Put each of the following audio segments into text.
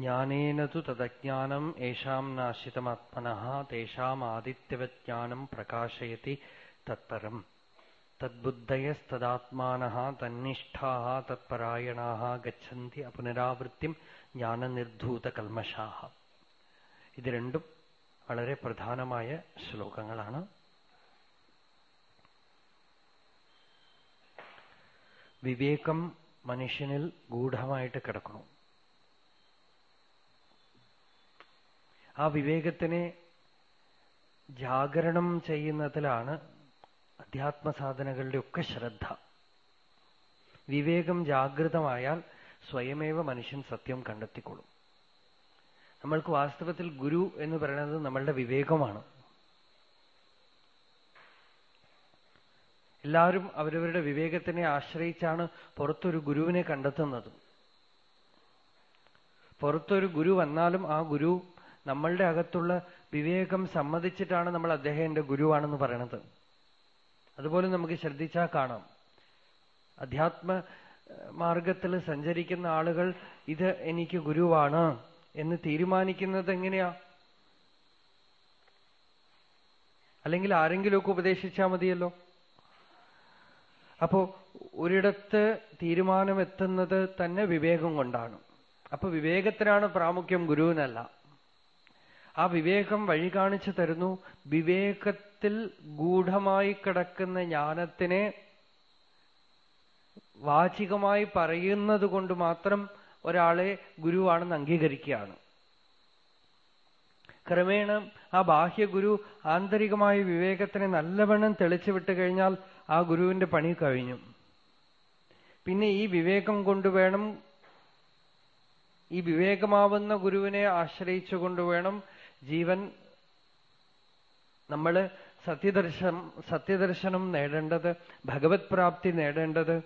ജ്ഞാനേന തു തദജ്ഞാനം ഏഷാം നാശിതമാത്മന തേഷാം ആദിത്യവജ്ഞാനം പ്രകാശയതി തത്പരം. തദ്ബുദ്ധയസ്തദാത്മാനഃ തന്നിഷ്ഠാ തത്പരായണാः ഗച്ഛന്തി അപുനരാവൃത്തിം ജ്ഞാനനിർധൂതകൽമഷാः ഇത് രണ്ടും വളരെ പ്രധാനമായ ശ്ലോകങ്ങളാണ്. വിവേകം മനുഷ്യനിൽ ഗൂഢമായിട്ട് കിടക്കണം ആ വിവേകത്തിനെ ജാഗരണം ചെയ്യുന്നതിലാണ് അധ്യാത്മസാധനകളുടെ ഒക്കെ ശ്രദ്ധ. വിവേകം ജാഗ്രതമായാൽ സ്വയമേവ മനുഷ്യൻ സത്യം കണ്ടെത്തിക്കൊള്ളും. നമ്മൾക്ക് വാസ്തവത്തിൽ ഗുരു എന്ന് പറയുന്നത് നമ്മളുടെ വിവേകമാണ്. എല്ലാവരും അവരവരുടെ വിവേകത്തിനെ ആശ്രയിച്ചാണ് പുറത്തൊരു ഗുരുവിനെ കണ്ടെത്തുന്നത്. പുറത്തൊരു ഗുരു വന്നാലും ആ ഗുരു നമ്മളുടെ അകത്തുള്ള വിവേകം സമ്മതിച്ചിട്ടാണ് നമ്മൾ അദ്ദേഹം ഗുരുവാണെന്ന് പറയണത്. അതുപോലെ നമുക്ക് ശ്രദ്ധിച്ചാൽ കാണാം. അധ്യാത്മ മാർഗത്തിൽ സഞ്ചരിക്കുന്ന ആളുകൾ ഇത് എനിക്ക് ഗുരുവാണ് എന്ന് തീരുമാനിക്കുന്നത് എങ്ങനെയാ? അല്ലെങ്കിൽ ആരെങ്കിലുമൊക്കെ ഉപദേശിച്ചാൽ മതിയല്ലോ? അപ്പോ ഒരിടത്ത് തീരുമാനമെത്തുന്നത് തന്നെ വിവേകം കൊണ്ടാണ്. അപ്പൊ വിവേകത്തിനാണ് പ്രാമുഖ്യം ഗുരുവിനല്ല. ആ വിവേകം വഴി കാണിച്ചു തരുന്നു. വിവേകത്തിൽ ഗൂഢമായി കിടക്കുന്ന ജ്ഞാനത്തിനെ വാചികമായി പറയുന്നത് കൊണ്ട് മാത്രം ഒരാളെ ഗുരുവാണെന്ന് അംഗീകരിക്കുകയാണ്. ക്രമേണ ആ ബാഹ്യഗുരു ആന്തരികമായ വിവേകത്തിനെ നല്ലവണ്ണം തെളിച്ചു വിട്ട് കഴിഞ്ഞാൽ ആ ഗുരുവിന്റെ പണി കഴിഞ്ഞു. പിന്നെ ഈ വിവേകം കൊണ്ടുവേണം ഈ വിവേകമാവുന്ന ഗുരുവിനെ ആശ്രയിച്ചുകൊണ്ട് വേണം ജീവൻ നമ്മൾ സത്യദർശനം സത്യദർശനം നേടേണ്ടത് ഭഗവത് പ്രാപ്തി നേടേണ്ടത്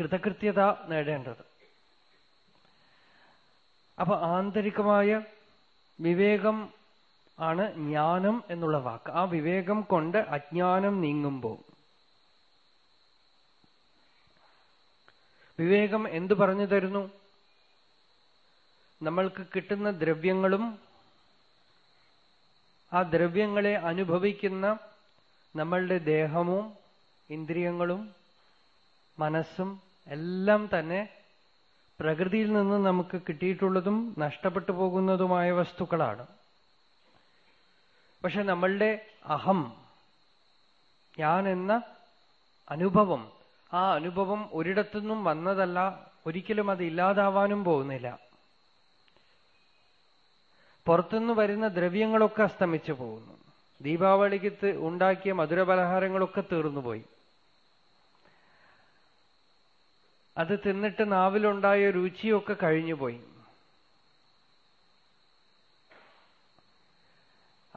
കൃതകൃത്യത നേടേണ്ടത്. അപ്പൊ ആന്തരികമായ വിവേകം ആണ് ജ്ഞാനം എന്നുള്ള വാക്ക്. ആ വിവേകം കൊണ്ട് അജ്ഞാനം നീങ്ങുമ്പോൾ വിവേകം എന്തു പറഞ്ഞു തരുന്നു? നമ്മൾക്ക് കിട്ടുന്ന ദ്രവ്യങ്ങളും ആ ദ്രവ്യങ്ങളെ അനുഭവിക്കുന്ന നമ്മളുടെ ദേഹവും ഇന്ദ്രിയങ്ങളും മനസ്സും എല്ലാം തന്നെ പ്രകൃതിയിൽ നിന്ന് നമുക്ക് കിട്ടിയിട്ടുള്ളതും നഷ്ടപ്പെട്ടു പോകുന്നതുമായ വസ്തുക്കളാണ്. പക്ഷെ നമ്മളുടെ അഹം ഞാൻ എന്ന അനുഭവം ആ അനുഭവം ഒരിടത്തുനിന്നും വന്നതല്ല ഒരിക്കലും അത് ഇല്ലാതാവാനും പോകുന്നില്ല. പുറത്തുനിന്ന് വരുന്ന ദ്രവ്യങ്ങളൊക്കെ അസ്തമിച്ചു പോകുന്നു. ദീപാവലിക്ക് ഉണ്ടാക്കിയ മധുര മധുരപലഹാരങ്ങളൊക്കെ തീർന്നുപോയി. അത് തിന്നിട്ട് നാവിലുണ്ടായ രുചിയൊക്കെ കഴിഞ്ഞുപോയി.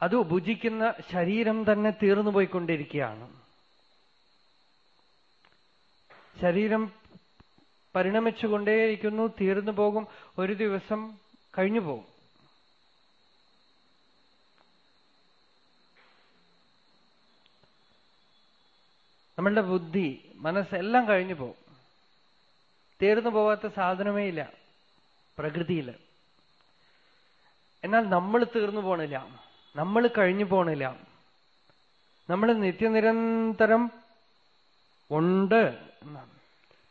അത് ഭുജിക്കുന്ന ശരീരം തന്നെ തീർന്നു പോയിക്കൊണ്ടിരിക്കുകയാണ് ശരീരം പരിണമിച്ചുകൊണ്ടേയിരിക്കുന്നു തീർന്നു പോകും ഒരു ദിവസം കഴിഞ്ഞു പോകും നമ്മളുടെ ബുദ്ധി മനസ്സെല്ലാം കഴിഞ്ഞു പോകും. തീർന്നു പോവാത്ത സാധനമേ ഇല്ല. പ്രകൃതിയിൽ എന്നാൽ നമ്മൾ തീർന്നു പോണില്ല. നമ്മൾ കഴിഞ്ഞു പോണില്ല. നമ്മൾ നിത്യനിരന്തരം ഉണ്ട് എന്നാണ്.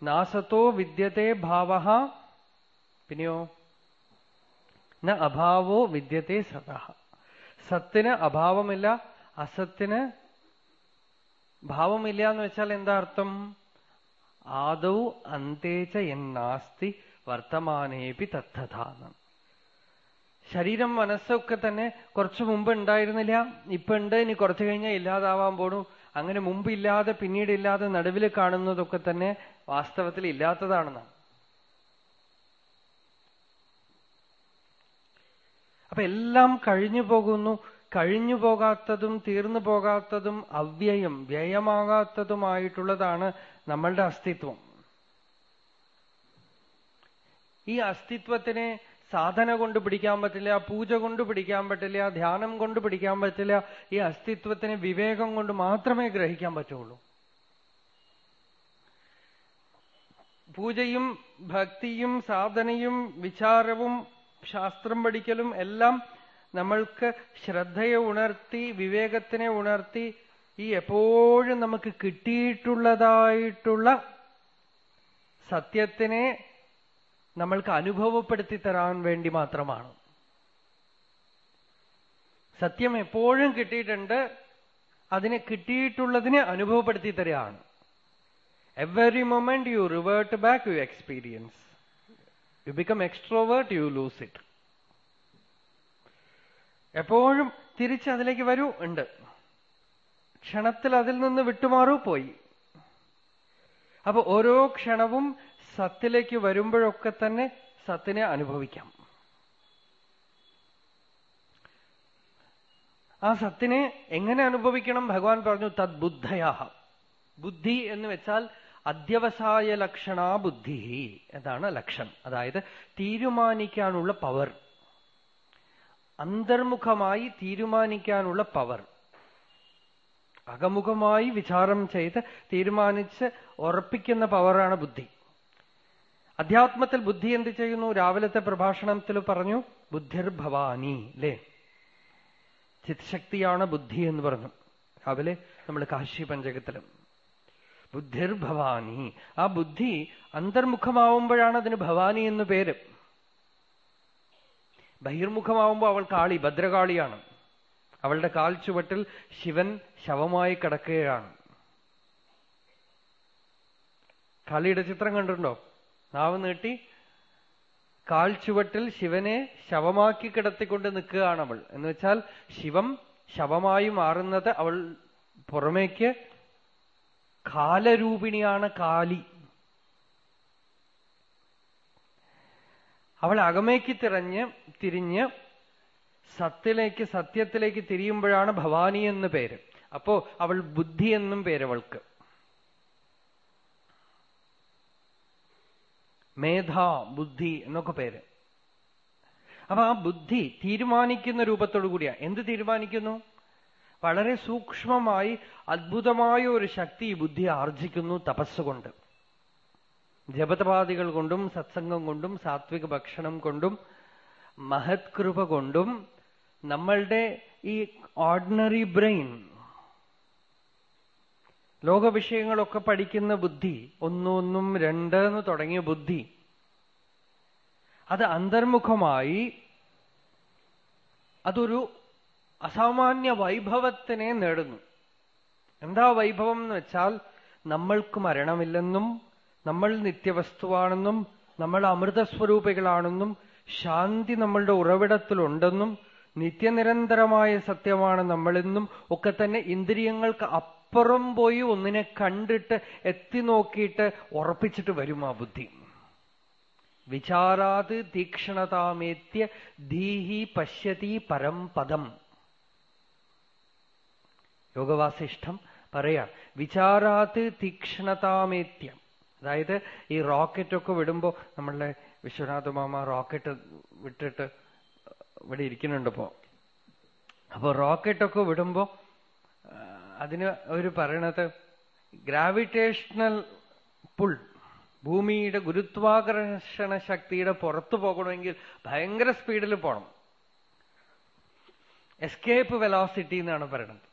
നാസത്തോ വിദ്യത്തെ ഭാവ പിന്നെയോ? ന അഭാവോ വിദ്യത്തെ സത സത്തിന് അഭാവമില്ല അസത്തിന് ഭാവമില്ല എന്ന് വെച്ചാൽ എന്താ അർത്ഥം? ആദൗ അന്തേച്ച എന്നാസ്തി വർത്തമാനേപി തദ്ധതാണ് ശരീരം മനസ്സൊക്കെ തന്നെ കുറച്ചു മുമ്പ് ഉണ്ടായിരുന്നില്ല. ഇപ്പൊ ഉണ്ട് ഇനി കുറച്ചു കഴിഞ്ഞാൽ ഇല്ലാതാവാൻ പോണു. അങ്ങനെ മുമ്പ് ഇല്ലാതെ പിന്നീട് ഇല്ലാതെ നടുവിൽ കാണുന്നതൊക്കെ തന്നെ വാസ്തവത്തിൽ ഇല്ലാത്തതാണെന്നാണ്. അപ്പൊ എല്ലാം കഴിഞ്ഞു പോകുന്നു. കഴിഞ്ഞു പോകാത്തതും തീർന്നു പോകാത്തതും അവ്യയം വ്യയമാകാത്തതുമായിട്ടുള്ളതാണ് നമ്മളുടെ അസ്തിത്വം. ഈ അസ്തിത്വത്തിനെ സാധന കൊണ്ട് പിടിക്കാൻ പറ്റില്ല പൂജ കൊണ്ട് പിടിക്കാൻ പറ്റില്ല ധ്യാനം കൊണ്ട് പിടിക്കാൻ പറ്റില്ല ഈ അസ്തിത്വത്തിന് വിവേകം കൊണ്ട് മാത്രമേ ഗ്രഹിക്കാൻ പറ്റുള്ളൂ. പൂജയും ഭക്തിയും സാധനയും വിചാരവും ശാസ്ത്രം പഠിക്കലും എല്ലാം നമ്മൾക്ക് ശ്രദ്ധയെ ഉണർത്തി വിവേകത്തിനെ ഉണർത്തി ഈ എപ്പോഴും നമുക്ക് കിട്ടിയിട്ടുള്ളതായിട്ടുള്ള സത്യത്തിനെ നമ്മൾക്ക് അനുഭവപ്പെടുത്തി തരാൻ വേണ്ടി മാത്രമാണ്. സത്യം എപ്പോഴും കിട്ടിയിട്ടുണ്ട് അതിനെ കിട്ടിയിട്ടുള്ളതിനെ അനുഭവപ്പെടുത്തി തരികയാണ് every moment you revert back you experience you become extrovert you lose it എപ്പോഴും തിരിച്ച് അതിലേക്ക് വരൂ ഉണ്ട്. ക്ഷണത്തിൽ അതിൽ നിന്ന് വിട്ടുമാറൂ പോയി. അപ്പൊ ഓരോ ക്ഷണവും സത്തിലേക്ക് വരുമ്പോഴൊക്കെ തന്നെ സത്തിനെ അനുഭവിക്കാം. ആ സത്തിനെ എങ്ങനെ അനുഭവിക്കണം? ഭഗവാൻ പറഞ്ഞു തദ്ബുദ്ധയാ ബുദ്ധി എന്ന് വെച്ചാൽ അധ്യവസായ ലക്ഷണാ ബുദ്ധി. എന്നാണ് ലക്ഷണം അതായത് തീരുമാനിക്കാനുള്ള പവർ. അന്തർമുഖമായി തീരുമാനിക്കാനുള്ള പവർ അകമുഖമായി വിചാരം ചെയ്ത് തീരുമാനിച്ച് ഉറപ്പിക്കുന്ന പവറാണ് ബുദ്ധി. അധ്യാത്മത്തിൽ ബുദ്ധി എന്ത് ചെയ്യുന്നു? രാവിലത്തെ പ്രഭാഷണത്തിൽ പറഞ്ഞു ബുദ്ധിർഭവാനി അല്ലേ ചിത്ശക്തിയാണ് ബുദ്ധി എന്ന് പറഞ്ഞു. രാവിലെ നമ്മൾ കാശി പഞ്ചകത്തിലും ബുദ്ധിർഭവാനി ആ ബുദ്ധി അന്തർമുഖമാവുമ്പോഴാണ് അതിന് ഭവാനി എന്ന് പേര്. ബഹിർമുഖമാവുമ്പോൾ അവൾ കാളി ഭദ്രകാളിയാണ്. അവളുടെ കാൽ ചുവട്ടിൽ ശിവൻ ശവമായി കിടക്കുകയാണ്. കാളിയുടെ ചിത്രം കണ്ടിട്ടുണ്ടോ? നാവ് നീട്ടി കാൽ ചുവട്ടിൽ ശിവനെ ശവമാക്കി കിടത്തിക്കൊണ്ട് നിൽക്കുകയാണ് അവൾ. എന്ന് വെച്ചാൽ ശിവം ശവമായി മാറുന്നത് അവൾ പുറമേക്ക് കാലരൂപിണിയാണ് കാലി. അവൾ അകമേക്ക് തിരഞ്ഞ് തിരിഞ്ഞ് സത്തിലേക്ക് സത്യത്തിലേക്ക് തിരിയുമ്പോഴാണ് ഭവാനി എന്ന് പേര്. അപ്പോ അവൾ ബുദ്ധി എന്നും പേരവൾക്ക് മേധ ബുദ്ധി എന്നൊക്കെ പേര്. അപ്പൊ ആ ബുദ്ധി തീരുമാനിക്കുന്ന രൂപത്തോടു കൂടിയാ. എന്ത് തീരുമാനിക്കുന്നു? വളരെ സൂക്ഷ്മമായി അത്ഭുതമായ ഒരു ശക്തി ബുദ്ധി ആർജിക്കുന്നു തപസ്സുകൊണ്ട്. ജപതപാദികൾ കൊണ്ടും സത്സംഗം കൊണ്ടും സാത്വിക ഭക്ഷണം കൊണ്ടും മഹത്കൃപ കൊണ്ടും നമ്മളുടെ ഈ ഓർഡിനറി ബ്രെയിൻ ലോകവിഷയങ്ങളൊക്കെ പഠിക്കുന്ന ബുദ്ധി ഒന്നൊന്നും രണ്ട് എന്ന് തുടങ്ങിയ ബുദ്ധി അത് അന്തർമുഖമായി അതൊരു അസാമാന്യ വൈഭവത്തിനെ നേടുന്നു. എന്താ വൈഭവം എന്ന് വെച്ചാൽ നമ്മൾക്ക് മരണമില്ലെന്നും നമ്മൾ നിത്യവസ്തുവാണെന്നും നമ്മൾ അമൃതസ്വരൂപികളാണെന്നും ശാന്തി നമ്മളുടെ ഉറവിടത്തിലുണ്ടെന്നും നിത്യനിരന്തരമായ സത്യമാണ് നമ്മളെന്നും ഒക്കെ തന്നെ ഇന്ദ്രിയങ്ങൾക്ക് അപ്പുറം പോയി ഒന്നിനെ കണ്ടിട്ട് എത്തി നോക്കിയിട്ട് ഉറപ്പിച്ചിട്ട് വരും ആ ബുദ്ധി. വിചാരാത് തീക്ഷണതാമേത്യ ധീഹി പശ്യതി പരം പദം. യോഗവാസിഷ്ഠം പറയാം വിചാരാത് തീക്ഷ്ണതാമേത്യം. അതായത് ഈ റോക്കറ്റ് ഒക്കെ വിടുമ്പോ നമ്മളുടെ വിശ്വനാഥ മാമ റോക്കറ്റ് വിട്ടിട്ട് ഇവിടെ ഇരിക്കുന്നുണ്ട് ഇപ്പോ. അപ്പൊ റോക്കറ്റൊക്കെ വിടുമ്പോ അതിന് അവർ പറയണത് ഗ്രാവിറ്റേഷണൽ പുൾ ഭൂമിയുടെ ഗുരുത്വാകർഷണ ശക്തിയുടെ പുറത്തു പോകണമെങ്കിൽ ഭയങ്കര സ്പീഡിൽ പോകണം എസ്കേപ്പ് വെലോസിറ്റി എന്നാണ് പറയുന്നത്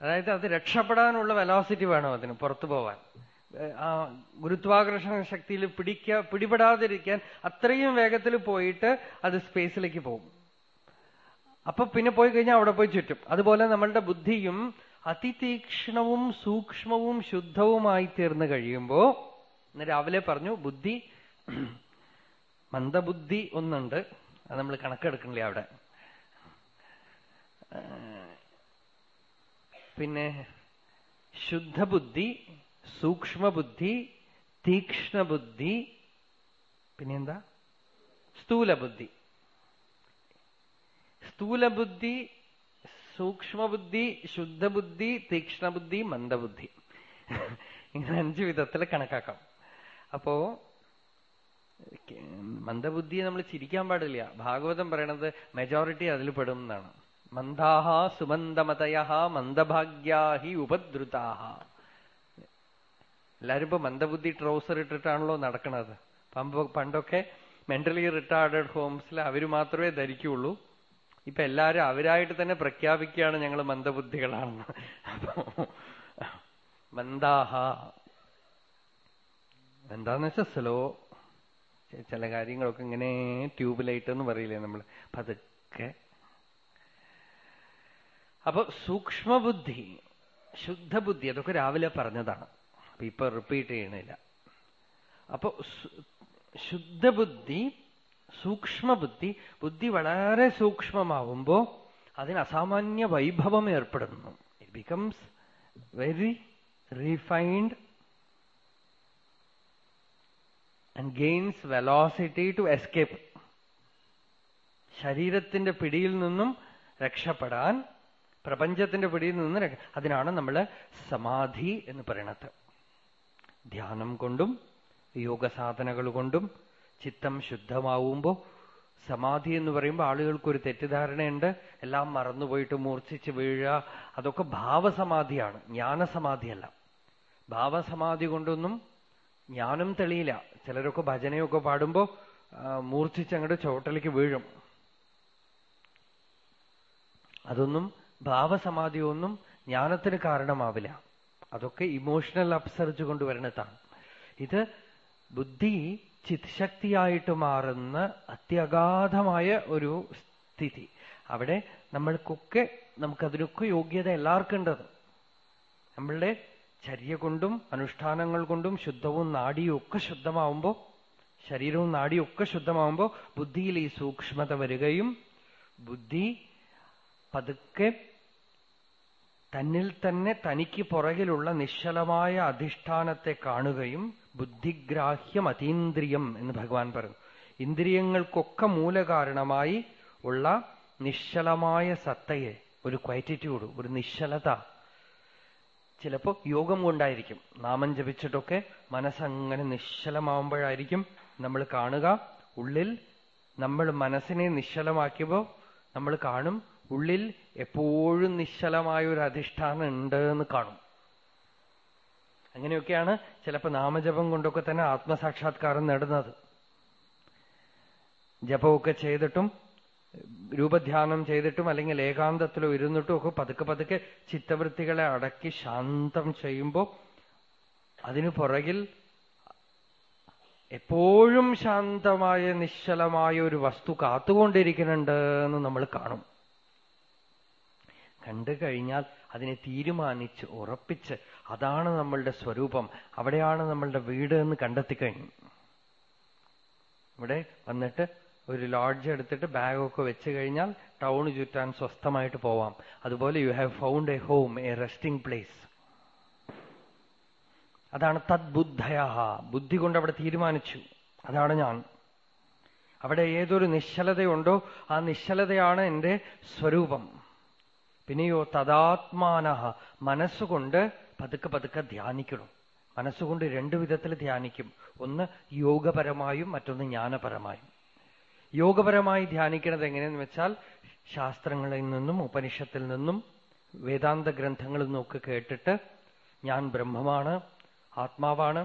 അതായത് അത് രക്ഷപ്പെടാനുള്ള വെലോസിറ്റി വേണം അതിന് പുറത്തു പോവാൻ. ആ ഗുരുത്വാകർഷണ ശക്തിയിൽ പിടിക്ക പിടിപെടാതിരിക്കാൻ അത്രയും വേഗത്തിൽ പോയിട്ട് അത് സ്പേസിലേക്ക് പോകും. അപ്പൊ പിന്നെ പോയി കഴിഞ്ഞാൽ അവിടെ പോയി ചുറ്റും. അതുപോലെ നമ്മളുടെ ബുദ്ധിയും അതിതീക്ഷണവും സൂക്ഷ്മവും ശുദ്ധവുമായി തീർന്നു കഴിയുമ്പോ ഇന്ന് രാവിലെ പറഞ്ഞു ബുദ്ധി മന്ദബുദ്ധി ഒന്നുണ്ട്. അത് നമ്മൾ കണക്കെടുക്കണില്ലേ അവിടെ? പിന്നെ ശുദ്ധബുദ്ധി സൂക്ഷ്മബുദ്ധി തീക്ഷ്ണബുദ്ധി പിന്നെന്താ? സ്ഥൂലബുദ്ധി. സ്ഥൂലബുദ്ധി സൂക്ഷ്മബുദ്ധി ശുദ്ധബുദ്ധി തീക്ഷ്ണബുദ്ധി മന്ദബുദ്ധി. ഇങ്ങനെ അഞ്ചു വിധത്തിൽ കണക്കാക്കാം. അപ്പോ മന്ദബുദ്ധിയെ നമ്മൾ ചിരിക്കാൻ പാടില്ല. ഭാഗവതം പറയണത് മെജോറിറ്റി അതിൽ പെടും എന്നാണ്. മന്ദാഹ സുമന്ദമതയ മന്ദഭാഗ്യാഹി ഉപദ്രുതാഹ. എല്ലാരും ഇപ്പൊ മന്ദബുദ്ധി ട്രൗസർ ഇട്ടിട്ടാണല്ലോ നടക്കണത്. പണ്ടൊക്കെ മെന്റലി റിട്ടാർഡഡ് ഹോംസിൽ അവർ മാത്രമേ ധരിക്കുള്ളൂ. ഇപ്പൊ എല്ലാരും അവരായിട്ട് തന്നെ പ്രഖ്യാപിക്കുകയാണ് ഞങ്ങൾ മന്ദബുദ്ധികളാണെന്ന്. മന്ദാഹ. എന്താന്ന് വെച്ചാൽ സ്ലോ ചില കാര്യങ്ങളൊക്കെ ഇങ്ങനെ ട്യൂബ് ലൈറ്റ് എന്ന് പറയില്ലേ നമ്മൾ പതുക്കെ അപ്പൊ സൂക്ഷ്മബുദ്ധി ശുദ്ധബുദ്ധി അതൊക്കെ രാവിലെ പറഞ്ഞതാണ്. ഇപ്പൊ റിപ്പീറ്റ് ചെയ്യണില്ല. അപ്പൊ ശുദ്ധബുദ്ധി സൂക്ഷ്മബുദ്ധി ബുദ്ധി വളരെ സൂക്ഷ്മമാവുമ്പോ അതിന് അസാമാന്യ വൈഭവം ഏർപ്പെടുന്നു. It becomes very refined and gains velocity to escape ശരീരത്തിന്റെ പിടിയിൽ നിന്നും രക്ഷപ്പെടാൻ പ്രപഞ്ചത്തിന്റെ പിടിയിൽ നിന്ന് അതിനാണ് നമ്മൾ സമാധി എന്ന് പറയണത്. ധ്യാനം കൊണ്ടും യോഗസാധനകൾ കൊണ്ടും ചിത്തം ശുദ്ധമാവുമ്പോൾ സമാധി എന്ന് പറയുമ്പോൾ ആളുകൾക്ക് ഒരു തെറ്റിദ്ധാരണയുണ്ട്. എല്ലാം മറന്നുപോയിട്ട് മൂർച്ഛിച്ച് വീഴുക അതൊക്കെ ഭാവസമാധിയാണ്. ജ്ഞാനസമാധിയല്ല. ഭാവസമാധി കൊണ്ടൊന്നും ജ്ഞാനം തെളിയില്ല. ചിലരൊക്കെ ഭജനയൊക്കെ പാടുമ്പോ മൂർച്ഛിച്ചങ്ങോട്ട് ചോട്ടലേക്ക് വീഴും. അതൊന്നും ഭാവസമാധിയൊന്നും ജ്ഞാനത്തിന് കാരണമാവില്ല. അതൊക്കെ ഇമോഷണൽ അപ്സർജ് കൊണ്ടുവരുന്നതാണ് ഇത് ബുദ്ധി ചിത്ശക്തിയായിട്ട് മാറുന്ന അത്യഗാധമായ ഒരു സ്ഥിതി. അവിടെ നമ്മൾക്കൊക്കെ നമുക്കതിനൊക്കെ യോഗ്യത എല്ലാവർക്കും ഉണ്ടത് നമ്മളുടെ ചര്യ കൊണ്ടും അനുഷ്ഠാനങ്ങൾ കൊണ്ടും ശുദ്ധവും നാടിയും ഒക്കെ ശുദ്ധമാവുമ്പോ ശരീരവും നാടിയും ഒക്കെ ശുദ്ധമാവുമ്പോ ബുദ്ധിയിൽ ഈ സൂക്ഷ്മത വരികയും ബുദ്ധി പതുക്കെ തന്നിൽ തന്നെ തനിക്ക് പുറകിലുള്ള നിശ്ചലമായ അധിഷ്ഠാനത്തെ കാണുകയും ബുദ്ധിഗ്രാഹ്യം അതീന്ദ്രിയം എന്ന് ഭഗവാൻ പറഞ്ഞു. ഇന്ദ്രിയങ്ങൾക്കൊക്കെ മൂലകാരണമായി ഉള്ള നിശ്ചലമായ സത്തയെ ഒരു ക്വൈറ്റിറ്റ്യൂഡ് ഒരു നിശ്ചലത. ചിലപ്പോ യോഗം കൊണ്ടായിരിക്കും. നാമം ജപിച്ചിട്ടൊക്കെ മനസ്സങ്ങനെ നിശ്ചലമാവുമ്പോഴായിരിക്കും നമ്മൾ കാണുക. ഉള്ളിൽ നമ്മൾ മനസ്സിനെ നിശ്ചലമാക്കിയപ്പോ നമ്മൾ കാണും. ഉള്ളിൽ എപ്പോഴും നിശ്ചലമായ ഒരു അധിഷ്ഠാനം ഉണ്ട് എന്ന് കാണും. അങ്ങനെയൊക്കെയാണ് ചിലപ്പോൾ നാമജപം കൊണ്ടൊക്കെ തന്നെ ആത്മസാക്ഷാത്കാരം നേടുന്നത്. ജപമൊക്കെ ചെയ്തിട്ടും രൂപധ്യാനം ചെയ്തിട്ടും അല്ലെങ്കിൽ ഏകാന്തത്തിലോ ഇരുന്നിട്ടും ഒക്കെ പതുക്കെ പതുക്കെ ചിത്തവൃത്തികളെ അടക്കി ശാന്തം ചെയ്യുമ്പോൾ അതിനു പുറകിൽ എപ്പോഴും ശാന്തമായ നിശ്ചലമായ ഒരു വസ്തു കാത്തുകൊണ്ടിരിക്കുന്നുണ്ട് എന്ന് നമ്മൾ കാണും. കണ്ടു കഴിഞ്ഞാൽ അതിനെ തീരുമാനിച്ച് ഉറപ്പിച്ച് അതാണ് നമ്മളുടെ സ്വരൂപം. അവിടെയാണ് നമ്മളുടെ വീട് എന്ന് കണ്ടെത്തിക്കഴിഞ്ഞു. ഇവിടെ വന്നിട്ട് ഒരു ലോഡ്ജ് എടുത്തിട്ട് ബാഗൊക്കെ വെച്ച് കഴിഞ്ഞാൽ ടൗൺ ചുറ്റാൻ സ്വസ്ഥമായിട്ട് പോവാം. അതുപോലെ you have found a home a resting place അതാണ് തദ്ബുദ്ധയ ബുദ്ധി കൊണ്ട് അവിടെ തീരുമാനിച്ചു. അതാണ് ഞാൻ. അവിടെ ഏതൊരു നിശ്ചലതയുണ്ടോ ആ നിശ്ചലതയാണ് എന്റെ സ്വരൂപം. പിന്നെയോ തദാത്മാന മനസ്സുകൊണ്ട് പതുക്കെ പതുക്കെ ധ്യാനിക്കണം. മനസ്സുകൊണ്ട് രണ്ടു വിധത്തിൽ ധ്യാനിക്കും. ഒന്ന് യോഗപരമായും മറ്റൊന്ന് ജ്ഞാനപരമായും. യോഗപരമായി ധ്യാനിക്കുന്നത് എങ്ങനെയെന്ന് വെച്ചാൽ ശാസ്ത്രങ്ങളിൽ നിന്നും ഉപനിഷത്തിൽ നിന്നും വേദാന്ത ഗ്രന്ഥങ്ങളിൽ നിന്നൊക്കെ കേട്ടിട്ട് ഞാൻ ബ്രഹ്മമാണ് ആത്മാവാണ്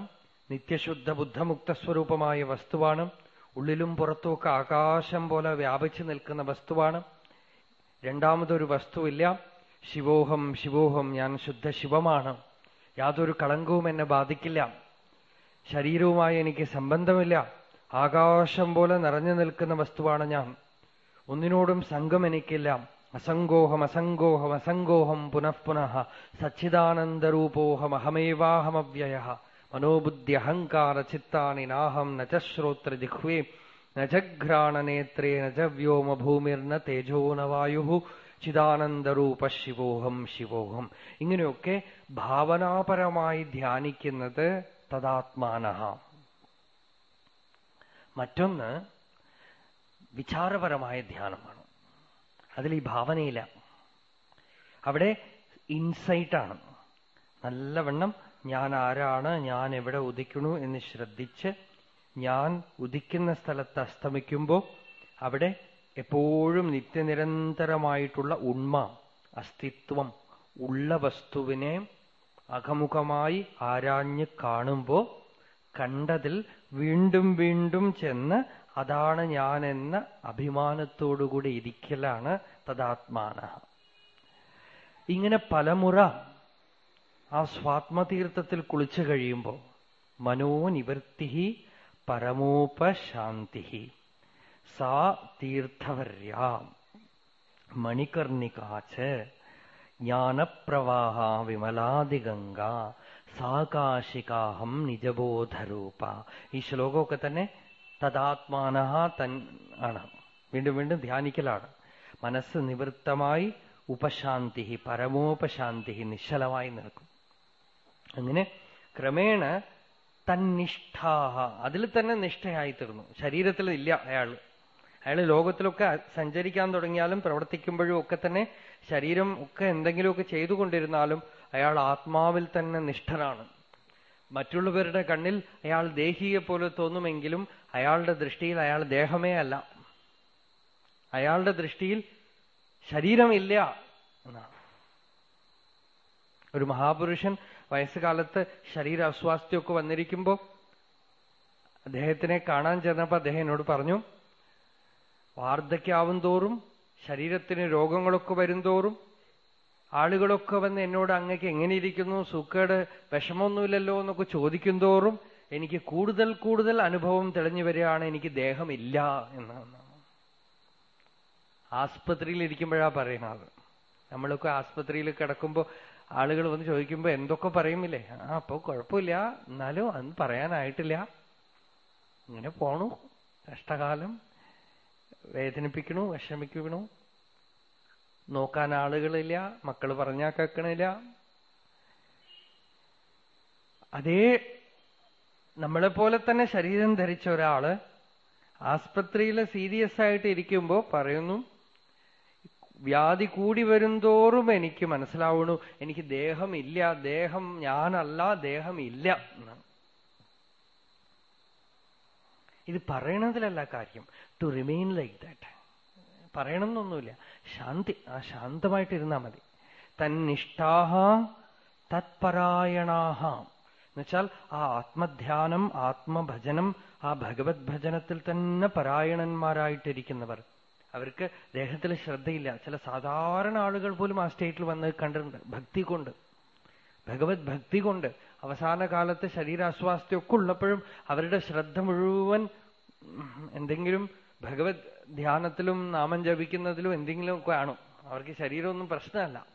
നിത്യശുദ്ധ ബുദ്ധമുക്ത സ്വരൂപമായ വസ്തുവാണ് ഉള്ളിലും പുറത്തുമൊക്കെ ആകാശം പോലെ വ്യാപിച്ചു നിൽക്കുന്ന വസ്തുവാണ് രണ്ടാമതൊരു വസ്തുവില്ല. ശിവോഹം ശിവോഹം ഞാൻ ശുദ്ധ ശിവമാണ്. യാതൊരു കളങ്കവും എന്നെ ബാധിക്കില്ല. ശരീരവുമായി എനിക്ക് സംബന്ധമില്ല. ആകാശം പോലെ നിറഞ്ഞു നിൽക്കുന്ന വസ്തുവാണ് ഞാൻ. ഒന്നിനോടും സംഘം എനിക്കില്ല. അസംഗോഹം അസംഗോഹം അസംഗോഹം പുനഃപുനഃ സച്ചിദാനന്ദരൂപോഹം അഹമേവാഹമവ്യയ മനോബുദ്ധി അഹങ്കാര ചിത്താനി നാഹം നച്ചശ്രോത്ര ശ്രോത്ര ജിഹ്വേ. നഘ്രാണനേത്രേ നച വ്യോമഭൂമിർന തേജോ ന വായു ചിദാനന്ദരൂപ ശിവോഹം ശിവോഹം. ഇങ്ങനെയൊക്കെ ഭാവനാപരമായി ധ്യാനിക്കുന്നത് തദാത്മാന മറ്റൊന്ന് വിചാരപരമായ ധ്യാനമാണ്. അതിൽ ഈ ഭാവനയില്ല അവിടെ ഇൻസൈറ്റാണ്. നല്ലവണ്ണം ഞാൻ ആരാണ് ഞാൻ എവിടെ ഉദിക്കണു എന്ന് ശ്രദ്ധിച്ച് ഞാൻ ഉദിക്കുന്ന സ്ഥലത്ത് അസ്തമിക്കുമ്പോൾ അവിടെ എപ്പോഴും നിത്യനിരന്തരമായിട്ടുള്ള ഉണ്മ അസ്തിത്വം ഉള്ള വസ്തുവിനെ അകമുഖമായി ആരാഞ്ഞ് കാണുമ്പോൾ കണ്ടതിൽ വീണ്ടും വീണ്ടും ചെന്ന് അതാണ് ഞാൻ എന്ന അഭിമാനത്തോടുകൂടി ഇരിക്കലാണ് തദാത്മാന. ഇങ്ങനെ പലമുറ ആ സ്വാത്മതീർത്ഥത്തിൽ കുളിച്ചു കഴിയുമ്പോൾ മനോനിവൃത്തി പരമോപശാന്തി. സാ തീർത്ഥവർയ മണികർണികാച്ച് ജ്ഞാനപ്രവാഹ വിമലാദിഗംഗ. സാകാശികാഹം നിജബോധരൂപ. ഈ ശ്ലോകമൊക്കെ തന്നെ തദാത്മാന തൻ ആണ്. വീണ്ടും വീണ്ടും ധ്യാനിക്കലാണ്. മനസ്സ് നിവൃത്തമായി ഉപശാന്തി പരമോപശാന്തി നിശ്ചലമായി നിൽക്കും. അങ്ങനെ ക്രമേണ തന്നിഷ്ഠാഹ. അതിൽ തന്നെ നിഷ്ഠയായി തീർന്നു ശരീരത്തിൽ ഇല്ല അയാൾ അയാൾ ലോകത്തിലൊക്കെ സഞ്ചരിക്കാൻ തുടങ്ങിയാലും പ്രവർത്തിക്കുമ്പോഴും ഒക്കെ തന്നെ ശരീരം ഒക്കെ എന്തെങ്കിലുമൊക്കെ ചെയ്തുകൊണ്ടിരുന്നാലും അയാൾ ആത്മാവിൽ തന്നെ നിഷ്ഠനാണ്. മറ്റുള്ളവരുടെ കണ്ണിൽ അയാൾ ദേഹിയെ പോലെ തോന്നുമെങ്കിലും അയാളുടെ ദൃഷ്ടിയിൽ അയാൾ ദേഹമേ അല്ല. അയാളുടെ ദൃഷ്ടിയിൽ ശരീരമില്ല എന്നാണ്. ഒരു മഹാപുരുഷൻ വയസ്സുകാലത്ത് ശരീര അസ്വാസ്ഥ്യമൊക്കെ വന്നിരിക്കുമ്പോ അദ്ദേഹത്തിനെ കാണാൻ ചെന്നപ്പോ അദ്ദേഹം എന്നോട് പറഞ്ഞു വാർദ്ധക്യാവും തോറും ശരീരത്തിന് രോഗങ്ങളൊക്കെ വരുംതോറും ആളുകളൊക്കെ വന്ന് എന്നോട് അങ്ങക്ക് എങ്ങനെയിരിക്കുന്നു സുഖേട് വിഷമമൊന്നുമില്ലല്ലോ എന്നൊക്കെ ചോദിക്കും തോറും എനിക്ക് കൂടുതൽ കൂടുതൽ അനുഭവം തെളിഞ്ഞു വരികയാണ് എനിക്ക് ദേഹമില്ല എന്നാണ് ആസ്പത്രിയിൽ ഇരിക്കുമ്പോഴാ പറയുന്നത്. നമ്മളൊക്കെ ആസ്പത്രിയിൽ കിടക്കുമ്പോ ആളുകൾ വന്ന് ചോദിക്കുമ്പോ എന്തൊക്കെ പറയുമില്ലേ ആ അപ്പൊ കുഴപ്പമില്ല. എന്നാലും അന്ന് പറയാനായിട്ടില്ല. ഇങ്ങനെ പോണു. കഷ്ടകാലം. വേദനിപ്പിക്കണു വിഷമിക്കണു. നോക്കാൻ ആളുകളില്ല. മക്കൾ പറഞ്ഞാ കേൾക്കണില്ല അതേ നമ്മളെ പോലെ തന്നെ ശരീരം ധരിച്ച ഒരാൾ ആസ്പത്രിയിൽ സീരിയസ് ആയിട്ട് ഇരിക്കുമ്പോ പറയുന്നു വ്യാധി കൂടി വരുംതോറും എനിക്ക് മനസ്സിലാവണു എനിക്ക് ദേഹമില്ല ദേഹം ഞാനല്ല ദേഹമില്ല എന്നാണ് ഇത് പറയണതിലല്ല കാര്യം. ടു റിമെയിൻ ലൈക്ക് ദാറ്റ് പറയണമെന്നൊന്നുമില്ല ശാന്തി ആ ശാന്തമായിട്ടിരുന്നാ മതി. തന്നിഷ്ടാഹ തത്പരായണാഹ. എന്നുവെച്ചാൽ ആ ആത്മധ്യാനം ആത്മഭജനം ആ ഭഗവത് ഭജനത്തിൽ തന്നെ പരായണന്മാരായിട്ടിരിക്കുന്നവർ. അവർക്ക് ദേഹത്തിൽ ശ്രദ്ധയില്ല. ചില സാധാരണ ആളുകൾ പോലും ആ സ്റ്റേറ്റിൽ വന്ന് കണ്ടിട്ടുണ്ട്. ഭക്തി കൊണ്ട്. ഭഗവത് ഭക്തി കൊണ്ട് അവസാന കാലത്ത് ശരീരാസ്വാസ്ഥ്യമൊക്കെ ഉള്ളപ്പോഴും അവരുടെ ശ്രദ്ധ മുഴുവൻ എന്തെങ്കിലും ഭഗവത് ധ്യാനത്തിലും നാമം ജപിക്കുന്നതിലും എന്തെങ്കിലും ഒക്കെ ആണോ. അവർക്ക് ശരീരമൊന്നും പ്രശ്നമല്ല.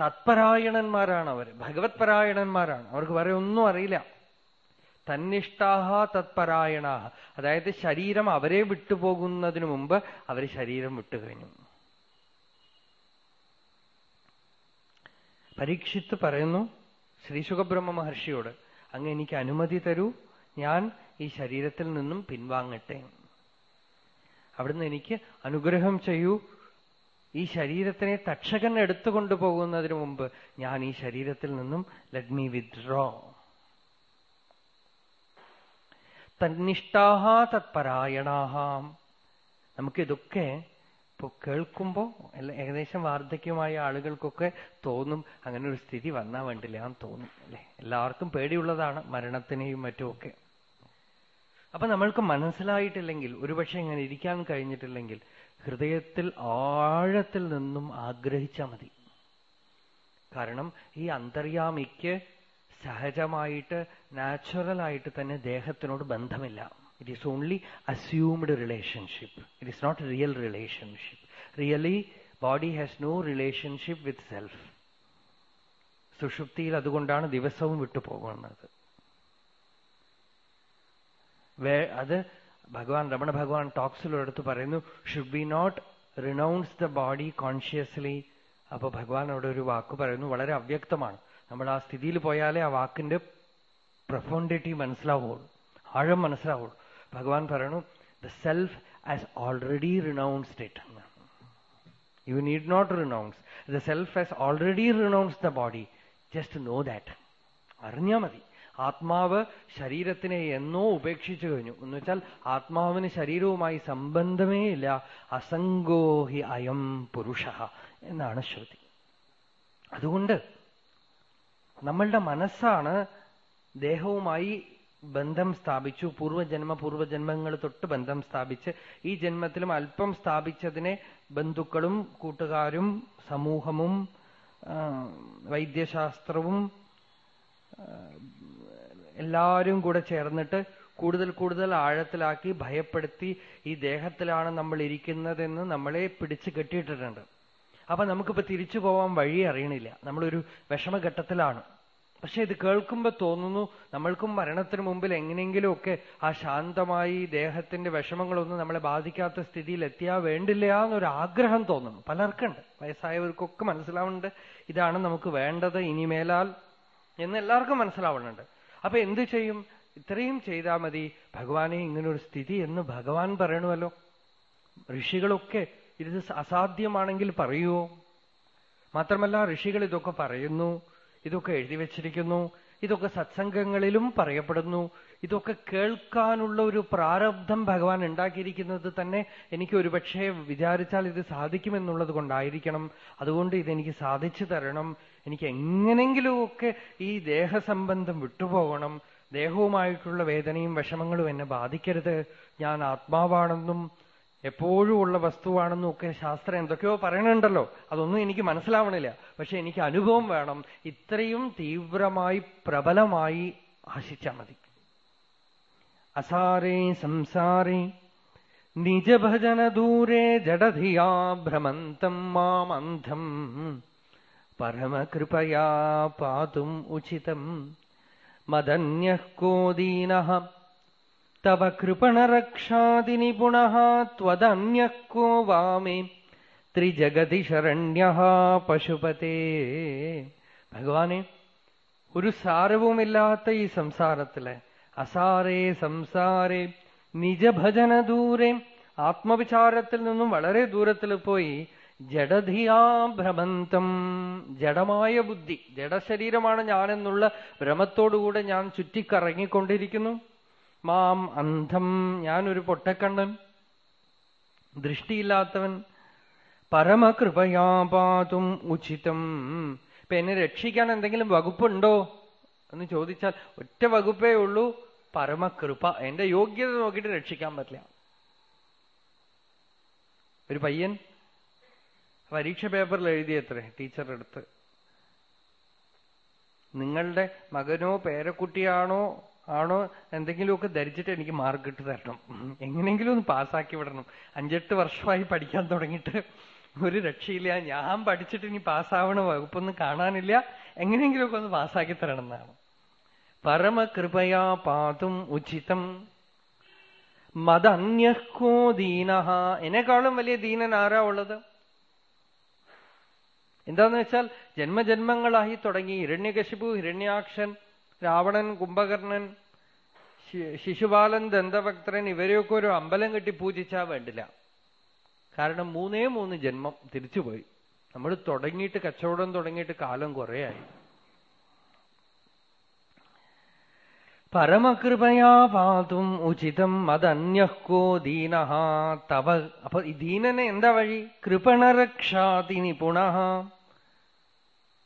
തത്പരായണന്മാരാണ് അവർ ഭഗവത് പരായണന്മാരാണ്. അവർക്ക് വേറെ ഒന്നും അറിയില്ല. തന്നിഷ്ടാഹ തത്പരായണാഹ. അതായത് ശരീരം അവരെ വിട്ടുപോകുന്നതിന് മുമ്പ് അവർ ശരീരം വിട്ടുകഴിഞ്ഞു പരീക്ഷിത്ത് പറയുന്നു ശ്രീ സുഖബ്രഹ്മ മഹർഷിയോട് അങ്ങ് എനിക്ക് അനുമതി തരൂ ഞാൻ ഈ ശരീരത്തിൽ നിന്നും പിൻവാങ്ങട്ടെ. അവിടുന്ന് എനിക്ക് അനുഗ്രഹം ചെയ്യൂ. ഈ ശരീരത്തിനെ തക്ഷകൻ എടുത്തുകൊണ്ടു പോകുന്നതിന് മുമ്പ് ഞാൻ ഈ ശരീരത്തിൽ നിന്നും ലെറ്റ് മീ വിത്ഡ്രോ തന്നിഷ്ടാഹ തത്പരായണാഹ. നമുക്കിതൊക്കെ ഇപ്പൊ കേൾക്കുമ്പോ ഏകദേശം വാർദ്ധക്യമായ ആളുകൾക്കൊക്കെ തോന്നും അങ്ങനെ ഒരു സ്ഥിതി വന്നാൽ വേണ്ടില്ല എന്ന് തോന്നും അല്ലെ? എല്ലാവർക്കും പേടിയുള്ളതാണ് മരണത്തിനെയും മറ്റുമൊക്കെ. അപ്പൊ നമ്മൾക്ക് മനസ്സിലായിട്ടില്ലെങ്കിൽ ഒരുപക്ഷെ ഇങ്ങനെ ഇരിക്കാൻ കഴിഞ്ഞിട്ടില്ലെങ്കിൽ ഹൃദയത്തിൽ ആഴത്തിൽ നിന്നും ആഗ്രഹിച്ചാൽ മതി. കാരണം ഈ അന്തര്യാമിക്ക് സഹജമായിട്ട് നാച്ചുറലായിട്ട് തന്നെ ദേഹത്തിനോട് ബന്ധമില്ല. It is only assumed relationship it is not real relationship really body has no relationship with self സുഷുപ്തിയിൽ അതുകൊണ്ടാണ് ദിവസവും വിട്ടുപോകുന്നത്. അത് ഭഗവാൻ രമണ ഭഗവാൻ ടോക്സിലൊരിടത്ത് പറയുന്നു should be not renounce the body consciously അപ്പൊ ഭഗവാൻ അവിടെ ഒരു വാക്ക് പറയുന്നു വളരെ അവ്യക്തമാണ്. നമ്മൾ ആ സ്ഥിതിയിൽ പോയാലേ ആ വാക്കിന്റെ പ്രൊഫോണ്ടിറ്റി മനസ്സിലാവുള്ളൂ ആഴം മനസ്സിലാവുള്ളൂ. ഭഗവാൻ പറയണു the self has already renounced it you need not renounce the self has already renounce the body just know that അറിഞ്ഞാൽ മതി. ആത്മാവ് ശരീരത്തിനെ എന്നോ ഉപേക്ഷിച്ചു കഴിഞ്ഞു. എന്ന് വെച്ചാൽ ആത്മാവിന് ശരീരവുമായി സംബന്ധമേ ഇല്ല. അസംഗോഹി അയം പുരുഷ എന്നാണ് ശ്രുതി. അതുകൊണ്ട് നമ്മളുടെ മനസ്സാണ് ദേഹവുമായി ബന്ധം സ്ഥാപിച്ചു. പൂർവജന്മ പൂർവജന്മങ്ങൾ തൊട്ട് ബന്ധം സ്ഥാപിച്ച്. ഈ ജന്മത്തിലും അല്പം സ്ഥാപിച്ചതിനെ ബന്ധുക്കളും കൂട്ടുകാരും സമൂഹവും വൈദ്യശാസ്ത്രവും എല്ലാവരും കൂടെ ചേർന്നിട്ട് കൂടുതൽ കൂടുതൽ ആഴത്തിലാക്കി ഭയപ്പെടുത്തി ഈ ദേഹത്തിലാണ് നമ്മൾ ഇരിക്കുന്നതെന്ന് നമ്മളെ പിടിച്ചു കെട്ടിയിട്ടിട്ടുണ്ട്. അപ്പൊ നമുക്കിപ്പോ തിരിച്ചു പോവാൻ വഴി അറിയണില്ല. നമ്മളൊരു വിഷമഘട്ടത്തിലാണ്. പക്ഷെ ഇത് കേൾക്കുമ്പോൾ തോന്നുന്നു നമ്മൾക്കും മരണത്തിന് മുമ്പിൽ എങ്ങനെയെങ്കിലുമൊക്കെ ആ ശാന്തമായി ദേഹത്തിന്റെ വിഷമങ്ങളൊന്നും നമ്മളെ ബാധിക്കാത്ത സ്ഥിതിയിൽ എത്തിയാ വേണ്ടില്ല എന്നൊരു ആഗ്രഹം തോന്നുന്നു. പലർക്കുണ്ട്. വയസ്സായവർക്കൊക്കെ മനസ്സിലാവുന്നുണ്ട്. ഇതാണ് നമുക്ക് വേണ്ടത് ഇനിമേലാൽ എന്ന് എല്ലാവർക്കും മനസ്സിലാവുന്നുണ്ട്. അപ്പൊ എന്ത് ചെയ്യും? ഇത്രയും ചെയ്താൽ മതി. ഭഗവാനെ ഇങ്ങനൊരു സ്ഥിതി എന്ന് ഭഗവാൻ പറയണമല്ലോ ഋഷികളൊക്കെ ഇത് അസാധ്യമാണെങ്കിൽ പറയുമോ മാത്രമല്ല ഋഷികൾ ഇതൊക്കെ പറയുന്നു ഇതൊക്കെ എഴുതി വച്ചിരിക്കുന്നു ഇതൊക്കെ സത്സംഗങ്ങളിലും പറയപ്പെടുന്നു. ഇതൊക്കെ കേൾക്കാനുള്ള ഒരു പ്രാരബ്ധം ഭഗവാൻ ഉണ്ടാക്കിയിരിക്കുന്നത് തന്നെ എനിക്ക് ഒരുപക്ഷെ വിചാരിച്ചാൽ ഇത് സാധിക്കുമെന്നുള്ളത് കൊണ്ടായിരിക്കണം. അതുകൊണ്ട് ഇതെനിക്ക് സാധിച്ചു തരണം. എനിക്ക് എങ്ങനെങ്കിലുമൊക്കെ ഈ ദേഹസംബന്ധം വിട്ടുപോകണം. ദേഹവുമായിട്ടുള്ള വേദനയും വിഷമങ്ങളും എന്നെ ബാധിക്കരുത്. ഞാൻ ആത്മാവാണെന്നും എപ്പോഴും ഉള്ള വസ്തുവാണെന്നും ഒക്കെ ശാസ്ത്രം എന്തൊക്കെയോ പറയണുണ്ടല്ലോ. അതൊന്നും എനിക്ക് മനസ്സിലാവണില്ല. പക്ഷെ എനിക്ക് അനുഭവം വേണം. ഇത്രയും തീവ്രമായി പ്രബലമായി ആശിച്ചാൽ മതി. അസാരേ സംസാരേ നിജഭജന ദൂരെ ജഡധിയാ ഭ്രമന്തം മാമന്ധം. പരമകൃപയാ പാതും ഉചിതം. മദന്യ കോദീനഃ തവ കൃപണരക്ഷാതിനിപുണഃ ത്വദന്യഃ കോ വാമേ ത്രിജഗതി ശരണ്യ പശുപതേ. ഭഗവാനെ ഒരു സാരവുമില്ലാത്ത ഈ സംസാരത്തിൽ അസാരേ സംസാരേ നിജഭജന ദൂരെ ആത്മവിചാരത്തിൽ നിന്നും വളരെ ദൂരത്തിൽ പോയി ജഡധിയാ ഭ്രമന്തം ജഡമായ ബുദ്ധി ജഡശരീരമാണ് ഞാനെന്നുള്ള ഭ്രമത്തോടുകൂടെ ഞാൻ ചുറ്റിക്കറങ്ങിക്കൊണ്ടിരിക്കുന്നു. മാം അന്ധം. ഞാനൊരു പൊട്ടക്കണ്ണൻ. ദൃഷ്ടിയില്ലാത്തവൻ പരമകൃപയാപാതും ഉചിതം. ഇപ്പൊ എന്നെ രക്ഷിക്കാൻ എന്തെങ്കിലും വകുപ്പുണ്ടോ? എന്ന് ചോദിച്ചാൽ ഒറ്റ വകുപ്പേ ഉള്ളൂ പരമകൃപ. എന്റെ യോഗ്യത നോക്കിയിട്ട് രക്ഷിക്കാൻ പറ്റില്ല. ഒരു പയ്യൻ പരീക്ഷ പേപ്പറിൽ എഴുതിയത്രേ ടീച്ചറുടെ അടുത്ത്. നിങ്ങളുടെ മകനോ പേരക്കുട്ടിയാണോ ആണോ? എന്തെങ്കിലുമൊക്കെ ധരിച്ചിട്ട് എനിക്ക് മാർക്ക് ഇട്ട് തരണം. എങ്ങനെയെങ്കിലും ഒന്ന് പാസ്സാക്കി വിടണം. അഞ്ചെട്ട് വർഷമായി പഠിക്കാൻ തുടങ്ങിയിട്ട് ഒരു രക്ഷയില്ല. ഞാൻ പഠിച്ചിട്ട് ഇനി പാസ്സാവണ വകുപ്പൊന്നും കാണാനില്ല. എങ്ങനെയെങ്കിലുമൊക്കെ ഒന്ന് പാസ്സാക്കി തരണം എന്നാണ്. പരമകൃപയാ പാതും ഉചിതം. മതന്യഹോ ദീന എന്നെക്കാളും വലിയ ദീനൻ ആരാ ഉള്ളത്? എന്താന്ന് വെച്ചാൽ ജന്മജന്മങ്ങളായി തുടങ്ങി ഹിരണ്യകശിപു ഹിരണ്യാക്ഷൻ രാവണൻ കുംഭകർണൻ ശിശുപാലൻ ദന്തഭക്തരൻ ഇവരെയൊക്കെ ഒരു അമ്പലം കെട്ടി പൂജിച്ചാ വേണ്ടില്ല. കാരണം മൂന്നേ മൂന്ന് ജന്മം തിരിച്ചുപോയി. നമ്മൾ തുടങ്ങിയിട്ട് കച്ചവടം തുടങ്ങിയിട്ട് കാലം കുറേയായി. പരമകൃപയാ പാതും ഉചിതം അതന്യഹോ ദീന തവ. അപ്പൊ ദീനനെ എന്താ വഴി? കൃപണരക്ഷാതി നിപുണ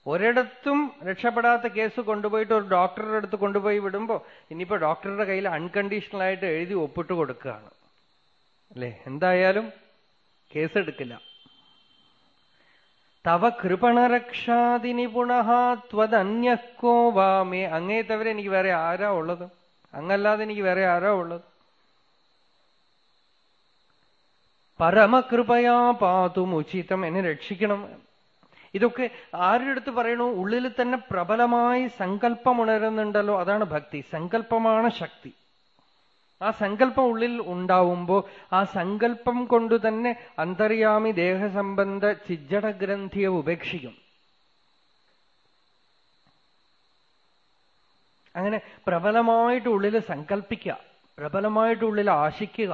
ഒരിടത്തും രക്ഷപ്പെടാത്ത കേസ് കൊണ്ടുപോയിട്ട് ഒരു ഡോക്ടറുടെ അടുത്ത് കൊണ്ടുപോയി വിടുമ്പോ ഇനിയിപ്പോ ഡോക്ടറുടെ കയ്യിൽ അൺകണ്ടീഷണൽ ആയിട്ട് എഴുതി ഒപ്പിട്ട് കൊടുക്കുകയാണ്. അല്ലെ? എന്തായാലും കേസ് എടുക്കില്ല തവ കൃപണരക്ഷാതി നിപുണഃ ത്വതന്യക്കോ വാമേ അങ്ങേ തവരെ എനിക്ക് വേറെ ആരാ ഉള്ളത്? അങ്ങല്ലാതെ എനിക്ക് വേറെ ആരാ ഉള്ളത്? പരമകൃപയാ പാതും ഉചിതം. എന്നെ രക്ഷിക്കണം. ഇതൊക്കെ ആരുടെ അടുത്ത് പറയണോ? ഉള്ളിൽ തന്നെ പ്രബലമായി സങ്കല്പം ഉണരുന്നുണ്ടല്ലോ. അതാണ് ഭക്തി. സങ്കല്പമാണ് ശക്തി. ആ സങ്കല്പം ഉള്ളിൽ ഉണ്ടാവുമ്പോ ആ സങ്കല്പം കൊണ്ട് തന്നെ അന്തര്യാമി ദേഹസംബന്ധ ചിജ്ജടഗ്രന്ഥിയെ ഉപേക്ഷിക്കും. അങ്ങനെ പ്രബലമായിട്ട് ഉള്ളിൽ സങ്കല്പിക്കുക. പ്രബലമായിട്ട് ഉള്ളിൽ ആശിക്കുക.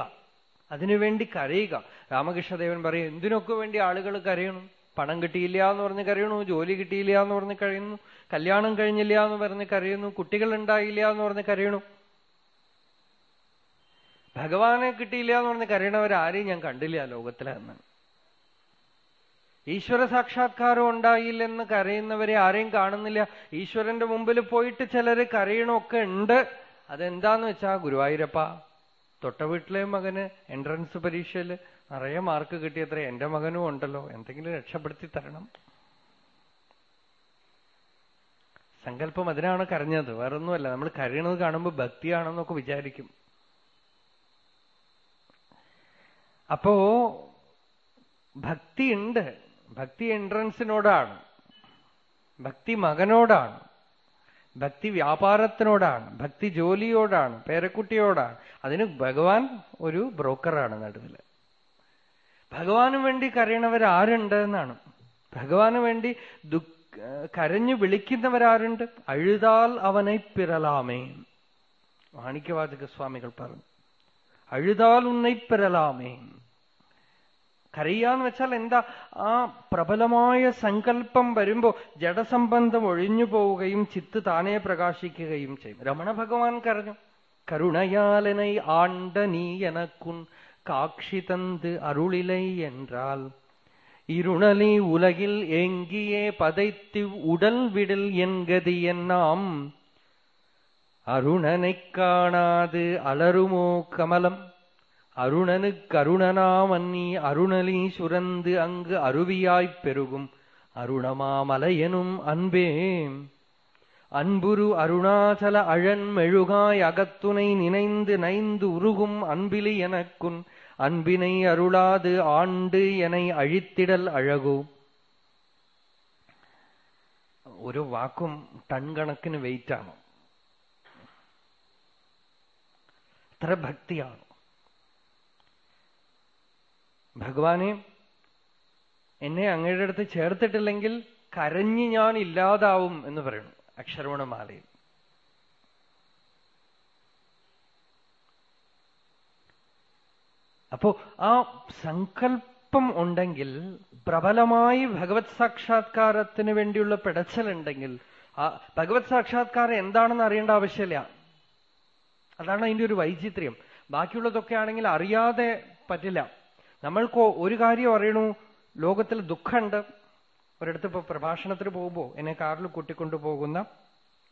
അതിനുവേണ്ടി കരയുക. രാമകൃഷ്ണദേവൻ പറയും എന്തിനൊക്കെ വേണ്ടി ആളുകൾ കരയണം? പണം കിട്ടിയില്ല എന്ന് പറഞ്ഞ് കരയുന്നു ജോലി കിട്ടിയില്ല എന്ന് പറഞ്ഞ് കഴിയുന്നു കല്യാണം കഴിഞ്ഞില്ല എന്ന് പറഞ്ഞ് കരയുന്നു കുട്ടികൾ ഉണ്ടായില്ല എന്ന് പറഞ്ഞ് കരയണു ഭഗവാനെ കിട്ടിയില്ല എന്ന് പറഞ്ഞ് കരയണവരാരെയും ഞാൻ കണ്ടില്ല ലോകത്തിലെന്ന്. ഈശ്വര സാക്ഷാത്കാരം ഉണ്ടായില്ലെന്ന് കരയുന്നവരെ ആരെയും കാണുന്നില്ല. ഈശ്വരന്റെ മുമ്പിൽ പോയിട്ട് ചിലര് കരയണമൊക്കെ ഉണ്ട്. അതെന്താന്ന് വെച്ചാ ഗുരുവായൂരപ്പ തൊട്ട വീട്ടിലെ മകന് എൻട്രൻസ് പരീക്ഷയിൽ നിറയെ മാർക്ക് കിട്ടിയത്ര എന്റെ മകനും ഉണ്ടല്ലോ. എന്തെങ്കിലും രക്ഷപ്പെടുത്തി തരണം. സങ്കല്പം അതിനാണ് കരഞ്ഞത്. വേറൊന്നുമല്ല. നമ്മൾ കരയണത് കാണുമ്പോൾ ഭക്തിയാണെന്നൊക്കെ വിചാരിക്കും. അപ്പോ ഭക്തി ഉണ്ട്. ഭക്തി എൻട്രൻസിനോടാണ് ഭക്തി മകനോടാണ്. ഭക്തി വ്യാപാരത്തിനോടാണ്. ഭക്തി ജോലിയോടാണ്. പേരക്കുട്ടിയോടാണ്. അതിന് ഭഗവാൻ ഒരു ബ്രോക്കറാണ് നടുവിൽ ഭഗവാന് വേണ്ടി കരയണവരാരുണ്ട് എന്നാണ് ഭഗവാന് വേണ്ടി കരഞ്ഞു വിളിക്കുന്നവരാരുണ്ട്. അഴുതാൽ അവനെ പിറലാമേ. മാണിക്യവാചക സ്വാമികൾ പറഞ്ഞു. അഴുതാൽ ഉന്നൈ പിറലാമേ. കരയാന്ന് വെച്ചാൽ എന്താ? ആ പ്രബലമായ സങ്കല്പം വരുമ്പോ ജഡസംബന്ധം ഒഴിഞ്ഞു പോവുകയും ചിത്ത് താനെ പ്രകാശിക്കുകയും ചെയ്യും. രമണ ഭഗവാൻ കരഞ്ഞു. കരുണയാലനൈ ആണ്ട നീ എനക്കുൻ காட்சி தந்து அருளிலை என்றால் இருணலி உலகில் எங்கியே பதைத்து உடல் விடல் என்கதி என்னாம். அருணனைக் காணாது அலருமோ கமலம். அருணனுக்கு அருணனாம் அருணலி சுரந்து அங்கு அருவியாய்ப் பெருகும். அருணமாமலையெனும் அன்பே. அன்புரு அருணாசல அழன் மெழுகாய் அகத்துணை நினைந்து நைந்து உருகும் அன்பிலி எனக்குன். அன்பினை அருளாது ஆண்டு என അഴിത്തിടൽ അഴകൂ ഒരു വാക്കും ടൺ കണക്കിന് വെയിറ്റാണ് അത്ര ഭക്തിയാണ് ഭഗവാനെ എന്നെ അങ്ങയുടെ അടുത്ത് ചേർത്തിട്ടില്ലെങ്കിൽ കരഞ്ഞ് ഞാൻ ഇല്ലാതാവും എന്ന് പറയുന്നു അക്ഷരവണമാലയിൽ അപ്പോ ആ സങ്കല്പം ഉണ്ടെങ്കിൽ പ്രബലമായി ഭഗവത് സാക്ഷാത്കാരത്തിന് വേണ്ടിയുള്ള പിടച്ചിലുണ്ടെങ്കിൽ ആ ഭഗവത് സാക്ഷാത്കാരം എന്താണെന്ന് അറിയേണ്ട ആവശ്യമില്ല. അതാണ് അതിന്റെ ഒരു വൈചിത്ര്യം. ബാക്കിയുള്ളതൊക്കെ ആണെങ്കിൽ അറിയാതെ പറ്റില്ല. നമ്മൾക്ക് ഒരു കാര്യം അറിയണു ലോകത്തിൽ ദുഃഖമുണ്ട്. ഒരിടത്ത് ഇപ്പൊ പ്രഭാഷണത്തിന് പോകുമ്പോ എന്നെ കാറിൽ കൂട്ടിക്കൊണ്ടു പോകുന്ന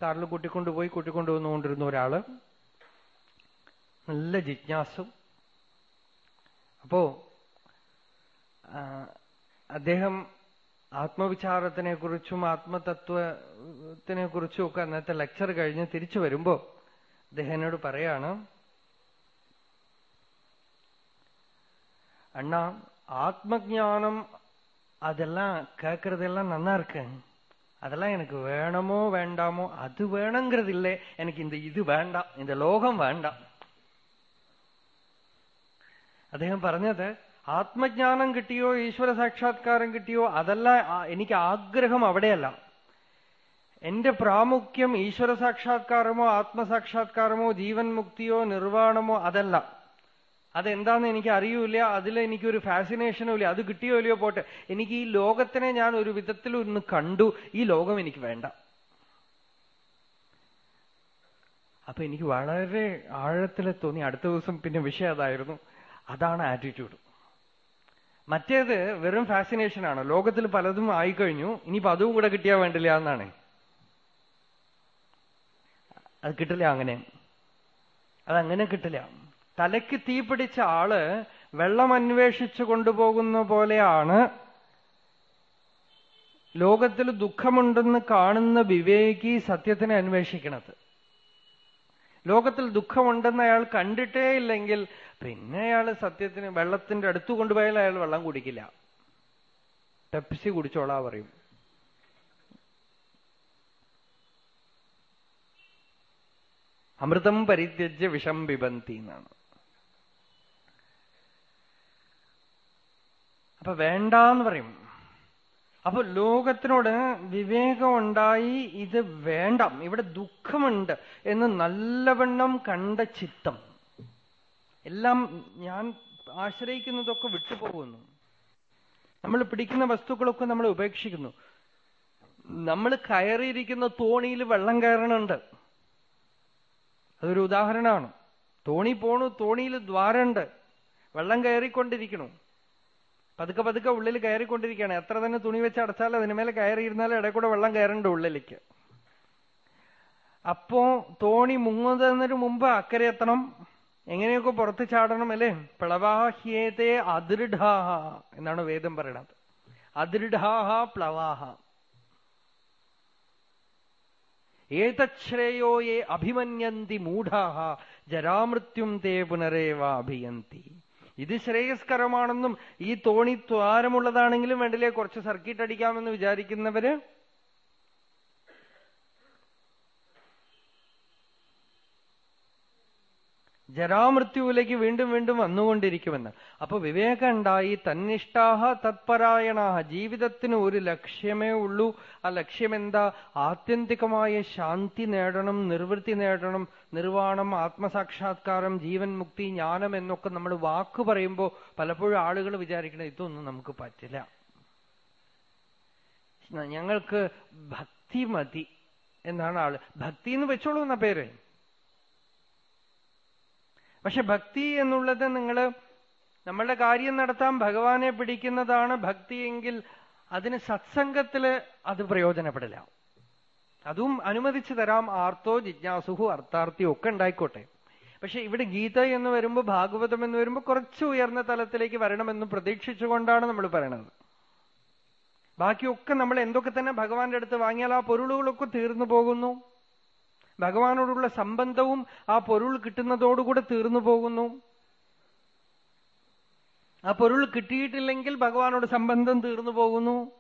കാറിൽ കൂട്ടിക്കൊണ്ടുപോയി കൂട്ടിക്കൊണ്ടു വന്നുകൊണ്ടിരുന്ന ഒരാൾ നല്ല ജിജ്ഞാസും അപ്പോ അദ്ദേഹം ആത്മവിചാരത്തിനെ കുറിച്ചും ആത്മതത്വത്തിനെ കുറിച്ചും ഒക്കെ അന്നത്തെ ലെക്ചർ കഴിഞ്ഞ് തിരിച്ചു വരുമ്പോ അദ്ദേഹം എന്നോട് പറയാണ് அண்ணா ஆத்மஜானம் அதெல்லாம் கேட்கறதெல்லாம் நல்லா இருக்கு அதெல்லாம் எனக்கு வேணுமோ வேண்டாமோ அது வேணுங்கிறது இல்லை எனக்கு இந்த இது வேண்டாം இந்த ലോകം വേണ്ട അദ്ദേഹം പറഞ്ഞത് ആത്മജ്ഞാനം കിട്ടിയോ ഈശ്വര സാക്ഷാത്കാരം കിട്ടിയോ അതല്ല എനിക്ക് ആഗ്രഹം അവിടെയല്ല. എന്റെ പ്രാമുഖ്യം ഈശ്വര സാക്ഷാത്കാരമോ ആത്മസാക്ഷാത്കാരമോ ജീവൻ മുക്തിയോ നിർവാണമോ അതല്ല. അതെന്താന്ന് എനിക്ക് അറിയൂല അതിൽ എനിക്കൊരു ഫാസിനേഷനോ ഇല്ല. അത് കിട്ടിയോ ഇല്ലയോ പോട്ടെ. എനിക്ക് ഈ ലോകത്തിനെ ഞാൻ ഒരു വിധത്തിൽ ഒന്ന് കണ്ടു ഈ ലോകം എനിക്ക് വേണ്ട. അപ്പൊ എനിക്ക് വളരെ ആഴത്തിൽ തോന്നി. അടുത്ത ദിവസം പിന്നെ വിഷയം അതായിരുന്നു. അതാണ് ആറ്റിറ്റ്യൂഡ് മറ്റേത് വെറും ഫാസിനേഷൻ ആണ്. ലോകത്തിൽ പലതും ആയിക്കഴിഞ്ഞു. ഇനിയിപ്പോ അതും കൂടെ കിട്ടിയാൽ വേണ്ടില്ല എന്നാണ്. അത് കിട്ടില്ല അങ്ങനെ. അതങ്ങനെ കിട്ടില്ല. തലയ്ക്ക് തീ പിടിച്ച ആൾ വെള്ളം അന്വേഷിച്ചു കൊണ്ടുപോകുന്ന പോലെയാണ്. ലോകത്തിൽ ദുഃഖമുണ്ടെന്ന് കാണുന്ന വിവേകി സത്യത്തിനെ അന്വേഷിക്കണത്. ലോകത്തിൽ ദുഃഖമുണ്ടെന്ന് അയാൾ കണ്ടിട്ടേ ഇല്ലെങ്കിൽ പിന്നെ അയാൾ സത്യത്തിന് വെള്ളത്തിന്റെ അടുത്ത് കൊണ്ടുപോയാൽ അയാൾ വെള്ളം കുടിക്കില്ല. പെപ്സി കുടിച്ചോളാ പറയും. അമൃതം പരിത്യജ്യ വിഷം പിബന്തി എന്നാണ്. അപ്പൊ വേണ്ടാന്ന് പറയും. അപ്പൊ ലോകത്തിനോട് വിവേകമുണ്ടായി ഇത് വേണ്ട ഇവിടെ ദുഃഖമുണ്ട് എന്ന് നല്ലവണ്ണം കണ്ട ചിത്തം. എല്ലാം ഞാൻ ആശ്രയിക്കുന്നതൊക്കെ വിട്ടുപോകുന്നു. നമ്മൾ പിടിക്കുന്ന വസ്തുക്കളൊക്കെ നമ്മൾ ഉപേക്ഷിക്കുന്നു. നമ്മൾ കയറിയിരിക്കുന്ന തോണിയിൽ വെള്ളം കയറണുണ്ട്. അതൊരു ഉദാഹരണമാണ്. തോണി പോണു തോണിയിൽ ദ്വാരമുണ്ട്. വെള്ളം കയറിക്കൊണ്ടിരിക്കണു പതുക്കെ പതുക്കെ ഉള്ളിൽ കയറിക്കൊണ്ടിരിക്കുകയാണ്. എത്ര തന്നെ തുണി വെച്ച് അടച്ചാൽ അതിനുമേലെ കയറിയിരുന്നാലും ഇടയിൽ കൂടെ വെള്ളം കയറണ്ട ഉള്ളിലേക്ക്. അപ്പോ തോണി മുങ്ങുന്നതിന് മുമ്പ് അക്കരെ എത്തണം. എങ്ങനെയൊക്കെ പുറത്ത് ചാടണം അല്ലേ പ്ലവാഹ്യേതേ അദൃഢാഹ എന്നാണ് വേദം പറയണത് അദൃഢാഹ പ്ലവാഹ. ഏതശ്രേയോ യേ അഭിമന്യന്തി മൂഢാഹ. ജരാമൃത്യും തേ പുനരേവ അഭിയന്തി. ഇത് ശ്രേയസ്കരമാണെന്നും ഈ തോണി ദ്വാരമുള്ളതാണെങ്കിലും വേണ്ടില്ലേ കുറച്ച് സർക്കിട്ട് അടിക്കാമെന്ന് വിചാരിക്കുന്നവര് ജരാമൃത്യുവിലേക്ക് വീണ്ടും വീണ്ടും വന്നുകൊണ്ടിരിക്കുമെന്ന്. അപ്പൊ വിവേകമുണ്ടായി തന്നിഷ്ടാഹ തത്പരായണാഹ ജീവിതത്തിന് ഒരു ലക്ഷ്യമേ ഉള്ളൂ. ആ ലക്ഷ്യം എന്താ ആത്യന്തികമായ ശാന്തി നേടണം നിർവൃത്തി നേടണം നിർവാണം ആത്മസാക്ഷാത്കാരം ജീവൻ മുക്തി ജ്ഞാനം എന്നൊക്കെ നമ്മൾ വാക്ക് പറയുമ്പോൾ പലപ്പോഴും ആളുകൾ വിചാരിക്കണം ഇതൊന്നും നമുക്ക് പറ്റില്ല. ഞങ്ങൾക്ക് ഭക്തി മതി എന്നാണ് ആൾ. ഭക്തി എന്ന് വെച്ചോളൂ എന്ന പേര്. പക്ഷെ ഭക്തി എന്നുള്ളത് നിങ്ങൾ നമ്മളുടെ കാര്യം നടത്താൻ ഭഗവാനെ പിടിക്കുന്നതാണ് ഭക്തിയെങ്കിൽ അതിന് സത്സംഗത്തിൽ അത് പ്രയോജനപ്പെടില്ല. അതും അനുവദിച്ചു തരാം ആർത്തോ ജിജ്ഞാസുഹു അർത്ഥാർത്ഥി ഒക്കെ ഉണ്ടായിക്കോട്ടെ. പക്ഷെ ഇവിടെ ഗീത എന്ന് വരുമ്പോൾ ഭാഗവതം എന്ന് വരുമ്പോൾ കുറച്ച് ഉയർന്ന തലത്തിലേക്ക് വരണമെന്ന് പ്രതീക്ഷിച്ചുകൊണ്ടാണ് നമ്മൾ പറയണത്. ബാക്കിയൊക്കെ നമ്മൾ എന്തൊക്കെ തന്നെ ഭഗവാന്റെ അടുത്ത് വാങ്ങിയാൽ ആ പൊരുളുകളൊക്കെ തീർന്നു പോകുന്നു. ഭഗവാനോടുള്ള സംബന്ധവും ആ പൊരുൾ കിട്ടുന്നതോടുകൂടെ തീർന്നു പോകുന്നു. ആ പൊരുൾ കിട്ടിയിട്ടില്ലെങ്കിൽ ഭഗവാനോട് സംബന്ധം തീർന്നു പോകുന്നു.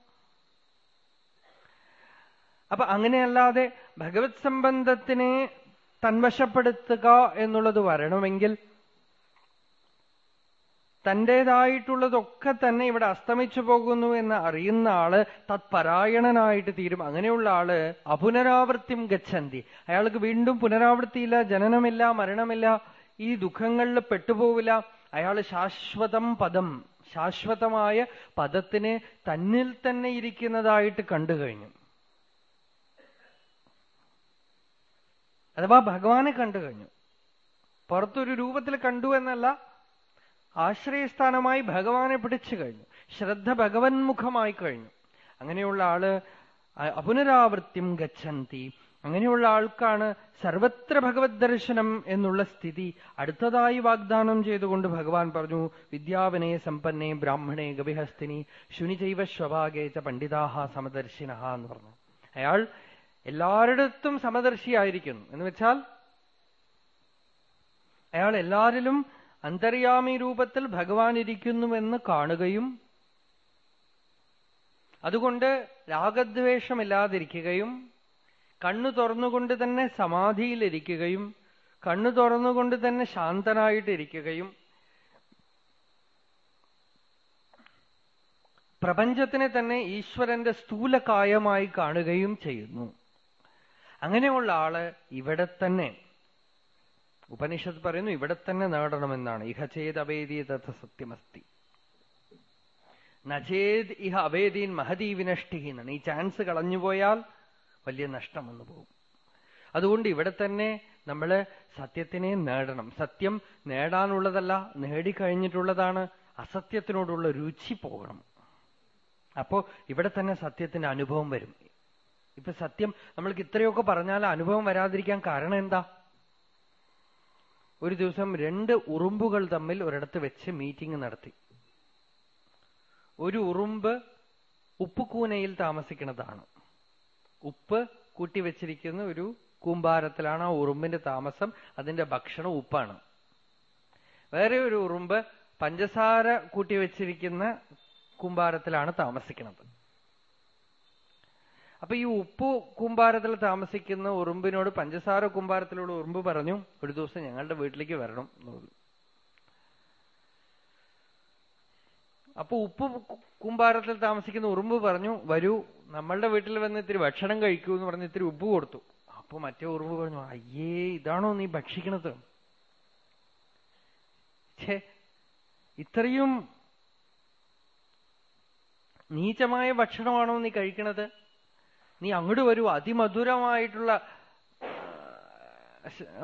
അപ്പൊ അങ്ങനെയല്ലാതെ ഭഗവത് സംബന്ധത്തിനെ തന്വശപ്പെടുത്തുക എന്നുള്ളത് വരണമെങ്കിൽ തന്റേതായിട്ടുള്ളതൊക്കെ തന്നെ ഇവിടെ അസ്തമിച്ചു പോകുന്നു എന്ന് അറിയുന്ന ആൾ തത്പരായണനായിട്ട് തീരും. അങ്ങനെയുള്ള ആൾ അപുനരാവൃത്തിയും ഗച്ഛന്തി. അയാൾക്ക് വീണ്ടും പുനരാവൃത്തിയില്ല ജനനമില്ല മരണമില്ല ഈ ദുഃഖങ്ങളിൽ പെട്ടുപോവില്ല. അയാൾ ശാശ്വതം പദം ശാശ്വതമായ പദത്തിനെ തന്നിൽ തന്നെ ഇരിക്കുന്നതായിട്ട് കണ്ടു കഴിഞ്ഞു. അഥവാ ഭഗവാനെ കണ്ടു കഴിഞ്ഞു. പുറത്തൊരു രൂപത്തിൽ കണ്ടു എന്നല്ല ആശ്രയസ്ഥാനമായി ഭഗവാനെ പിടിച്ചു കഴിഞ്ഞു. ശ്രദ്ധ ഭഗവന്മുഖമായി കഴിഞ്ഞു. അങ്ങനെയുള്ള ആൾ അപുനരാവൃത്തിയും ഗച്ഛന്തി. അങ്ങനെയുള്ള ആൾക്കാണ് സർവത്ര ഭഗവത് ദർശനം എന്നുള്ള സ്ഥിതി അടുത്തതായി വാഗ്ദാനം ചെയ്തുകൊണ്ട് ഭഗവാൻ പറഞ്ഞു വിദ്യാവനെ സമ്പന്നെ ബ്രാഹ്മണേ ഗവിഹസ്തിനി ശുനിചൈവ സ്വഭാഗേച്ച പണ്ഡിതാഹ സമദർശിന എന്ന് പറഞ്ഞു. അയാൾ എല്ലാരിടത്തും സമദർശിയായിരിക്കുന്നു. എന്ന് വെച്ചാൽ അയാൾ എല്ലാരിലും അന്തര്യാമി രൂപത്തിൽ ഭഗവാൻ ഇരിക്കുന്നുവെന്ന് കാണുകയും അതുകൊണ്ട് രാഗദ്വേഷമില്ലാതിരിക്കുകയും കണ്ണു തുറന്നുകൊണ്ട് തന്നെ സമാധിയിലിരിക്കുകയും കണ്ണു തുറന്നുകൊണ്ട് തന്നെ ശാന്തനായിട്ടിരിക്കുകയും പ്രപഞ്ചത്തിനെ തന്നെ ഈശ്വരന്റെ സ്ഥൂലകായമായി കാണുകയും ചെയ്യുന്നു. അങ്ങനെയുള്ള ആൾ ഇവിടെ തന്നെ. ഉപനിഷത്ത് പറയുന്നു ഇവിടെ തന്നെ നേടണമെന്നാണ്. ഇഹ ചേത് അവേദി തഥ സത്യമസ്തി. നചേത് ഇഹ അവേദീൻ മഹദീ വിനഷ്ടി എന്നാണ് ഈ ചാൻസ് കളഞ്ഞുപോയാൽ വലിയ നഷ്ടം വന്നു പോകും. അതുകൊണ്ട് ഇവിടെ തന്നെ നമ്മൾ സത്യത്തിനെ നേടണം. സത്യം നേടാനുള്ളതല്ല നേടിക്കഴിഞ്ഞിട്ടുള്ളതാണ് അസത്യത്തിനോടുള്ള രുചി പോകണം. അപ്പോ ഇവിടെ തന്നെ സത്യത്തിന്റെ അനുഭവം വരും. ഇപ്പൊ സത്യം നമ്മൾക്ക് ഇത്രയൊക്കെ പറഞ്ഞാൽ അനുഭവം വരാതിരിക്കാൻ കാരണം എന്താ? ഒരു ദിവസം രണ്ട് ഉറുമ്പുകൾ തമ്മിൽ ഒരിടത്ത് വെച്ച് മീറ്റിംഗ് നടത്തി. ഒരു ഉറുമ്പ് ഉപ്പുകൂനയിൽ താമസിക്കുന്നതാണ്. ഉപ്പ് കൂട്ടിവെച്ചിരിക്കുന്ന ഒരു കൂമ്പാരത്തിലാണ് ആ ഉറുമ്പിന്റെ താമസം അതിന്റെ ഭക്ഷണം ഉപ്പാണ്. വേറെ ഒരു ഉറുമ്പ് പഞ്ചസാര കൂട്ടിവെച്ചിരിക്കുന്ന കൂമ്പാരത്തിലാണ് താമസിക്കുന്നത്. അപ്പൊ ഈ ഉപ്പു കുമ്പാരത്തിൽ താമസിക്കുന്ന ഉറുമ്പിനോട് പഞ്ചസാര കൂമ്പാരത്തിലുള്ള ഉറുമ്പ് പറഞ്ഞു ഒരു ദിവസം ഞങ്ങളുടെ വീട്ടിലേക്ക് വരണം അപ്പൊ ഉപ്പ് കുമ്പാരത്തിൽ താമസിക്കുന്ന ഉറുമ്പ് പറഞ്ഞു വരൂ നമ്മളുടെ വീട്ടിൽ വന്ന് ഇത്തിരി ഭക്ഷണം കഴിക്കൂ എന്ന് പറഞ്ഞ് ഇത്തിരി ഉപ്പ് കൊടുത്തു. അപ്പൊ മറ്റേ ഉറുമ്പ് പറഞ്ഞു അയ്യേ ഇതാണോ നീ ഭക്ഷിക്കണത്? ഇത്രയും നീചമായ ഭക്ഷണമാണോ നീ കഴിക്കണത്? നീ അങ്ങോട്ട് വരൂ. അതിമധുരമായിട്ടുള്ള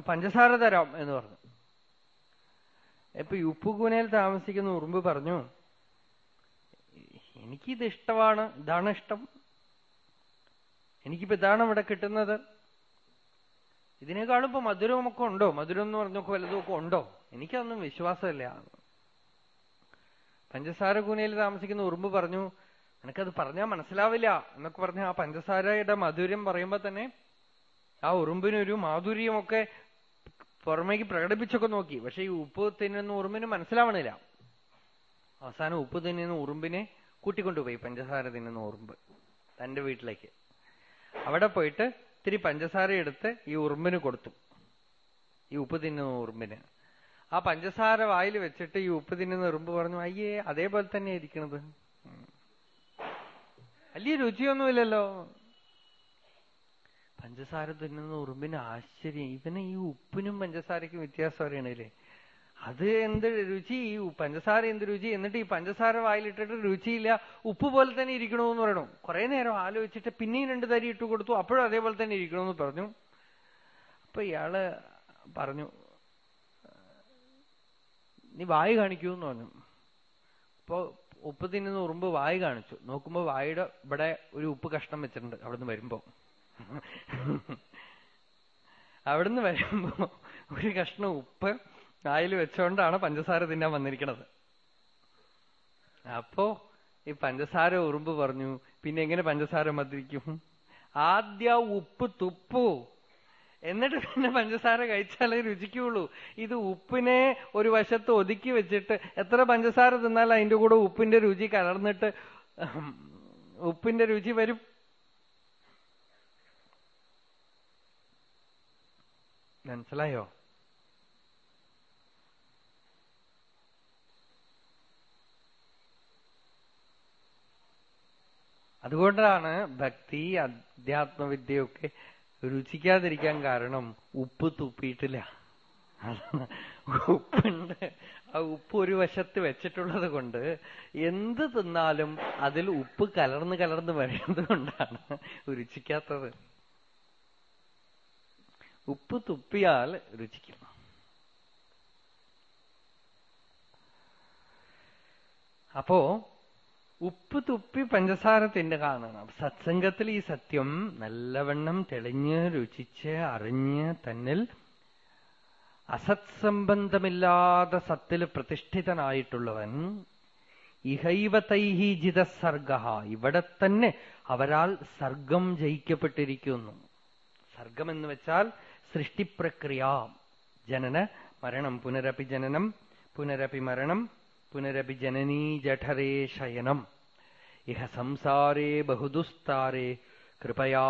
പഞ്ചസാര തരാം എന്ന് പറഞ്ഞു. ഇപ്പൊ ഉപ്പുകൂനയിൽ താമസിക്കുന്ന ഉറുമ്പ് പറഞ്ഞു എനിക്കിത് ഇഷ്ടമാണ് ഇതാണ് ഇഷ്ടം. എനിക്കിപ്പോ ഇതാണ് ഇവിടെ കിട്ടുന്നത്. ഇതിനേക്കാളും ഇപ്പൊ മധുരമൊക്കെ ഉണ്ടോ? മധുരം എന്ന് പറഞ്ഞൊക്കെ വലുതൊക്കെ ഉണ്ടോ? എനിക്കതൊന്നും വിശ്വാസമില്ല. പഞ്ചസാര കൂനയിൽ താമസിക്കുന്ന ഉറുമ്പ് പറഞ്ഞു എനിക്കത് പറഞ്ഞാൽ മനസ്സിലാവില്ല. എന്നൊക്കെ പറഞ്ഞ ആ പഞ്ചസാരയുടെ മധുരം പറയുമ്പോ തന്നെ ആ ഉറുമ്പിനൊരു മാധുര്യമൊക്കെ പുറമേക്ക് പ്രകടിപ്പിച്ചൊക്കെ നോക്കി. പക്ഷെ ഈ ഉപ്പ് തിന്നുന്ന ഉറുമ്പിന് മനസ്സിലാവണില്ല. അവസാനം ഉപ്പ് തിന്നുന്ന ഉറുമ്പിനെ കൂട്ടിക്കൊണ്ടുപോയി പഞ്ചസാര തിന്നുന്ന ഉറുമ്പ് തന്റെ വീട്ടിലേക്ക്. അവിടെ പോയിട്ട് ഇത്തിരി പഞ്ചസാര എടുത്ത് ഈ ഉറുമ്പിന് കൊടുത്തു. ഈ ഉപ്പ് തിന്നുന്ന ഉറുമ്പിന്. ആ പഞ്ചസാര വായിൽ വെച്ചിട്ട് ഈ ഉപ്പ് തിന്നുന്ന ഉറുമ്പ് പറഞ്ഞു അയ്യേ അതേപോലെ തന്നെ ഇരിക്കണത്. വലിയ രുചിയൊന്നുമില്ലല്ലോ. പഞ്ചസാര തിന്നുന്ന ഉറുമ്പിന് ആശ്ചര്യം. ഇവന് ഈ ഉപ്പിനും പഞ്ചസാരയ്ക്കും വ്യത്യാസം അറിയണില്ലേ? അത് എന്ത് രുചി? ഈ പഞ്ചസാര എന്ത് രുചി? എന്നിട്ട് ഈ പഞ്ചസാര വായിലിട്ടിട്ട് രുചിയില്ല ഉപ്പ് പോലെ തന്നെ ഇരിക്കണമെന്ന് പറയണു. കുറെ നേരം ആലോചിച്ചിട്ട് പിന്നെയും രണ്ട് തരി ഇട്ട് കൊടുത്തു. അപ്പോഴും അതേപോലെ തന്നെ ഇരിക്കണമെന്ന് പറഞ്ഞു. അപ്പൊ ഇയാൾ പറഞ്ഞു നീ വായു കാണിക്കൂ എന്ന് പറഞ്ഞു. അപ്പോ ഉപ്പ് തിന്നുന്ന ഉറുമ്പ് വായി കാണിച്ചു. നോക്കുമ്പോ വായുടെ ഇവിടെ ഒരു ഉപ്പ് കഷ്ണം വെച്ചിട്ടുണ്ട് അവിടുന്ന് വരുമ്പോ. അവിടുന്ന് വരുമ്പോ ഒരു കഷ്ണം ഉപ്പ് വായിൽ വെച്ചോണ്ടാണ് പഞ്ചസാര തിന്നാൻ വന്നിരിക്കണത്. അപ്പോ ഈ പഞ്ചസാര ഉറുമ്പ് പറഞ്ഞു പിന്നെ എങ്ങനെ പഞ്ചസാര മതിരിക്കും ആദ്യ ഉപ്പ് തുപ്പു. എന്നിട്ട് പിന്നെ പഞ്ചസാര കഴിച്ചാലേ രുചിക്കുള്ളൂ. ഇത് ഉപ്പിനെ ഒരു വശത്ത് ഒതുക്കി വെച്ചിട്ട് എത്ര പഞ്ചസാര തിന്നാൽ അതിന്റെ കൂടെ ഉപ്പിന്റെ രുചി കലർന്നിട്ട് ഉപ്പിന്റെ രുചി വരും. മനസ്സിലായോ? അതുകൊണ്ടാണ് ഭക്തി അധ്യാത്മവിദ്യയൊക്കെ രുചിക്കാതിരിക്കാൻ കാരണം ഉപ്പ് തുപ്പിയിട്ടില്ല. ഉപ്പുണ്ട്. ആ ഉപ്പ് ഒരു വശത്ത് വെച്ചിട്ടുള്ളത് കൊണ്ട് എന്ത് തിന്നാലും അതിൽ ഉപ്പ് കലർന്ന് കലർന്ന് വരുന്നത് കൊണ്ടാണ് രുചിക്കാത്തത്. ഉപ്പ് തുപ്പിയാൽ രുചിക്കും അപ്പോ ഉപ്പ് തുപ്പി പഞ്ചസാര തിന്നെ കാണണം. സത്സംഗത്തിൽ ഈ സത്യം നല്ലവണ്ണം തെളിഞ്ഞ് രുചിച്ച് അറിഞ്ഞ് തന്നിൽ അസത്സംബന്ധമില്ലാതെ സത്തിൽ പ്രതിഷ്ഠിതനായിട്ടുള്ളവൻ ഇഹൈവ തൈഹി ജിതസർഗ ഇവിടെ തന്നെ അവരാൽ സർഗം ജയിക്കപ്പെട്ടിരിക്കുന്നു. സർഗം എന്ന് വെച്ചാൽ സൃഷ്ടിപ്രക്രിയ. ജനന മരണം പുനരപി ജനനം പുനരപി മരണം പുനരപി ജനനീ ജഠരേ ശയനം. ഇഹ സംസാരേ ബഹുദുസ്താരേ കൃപയാ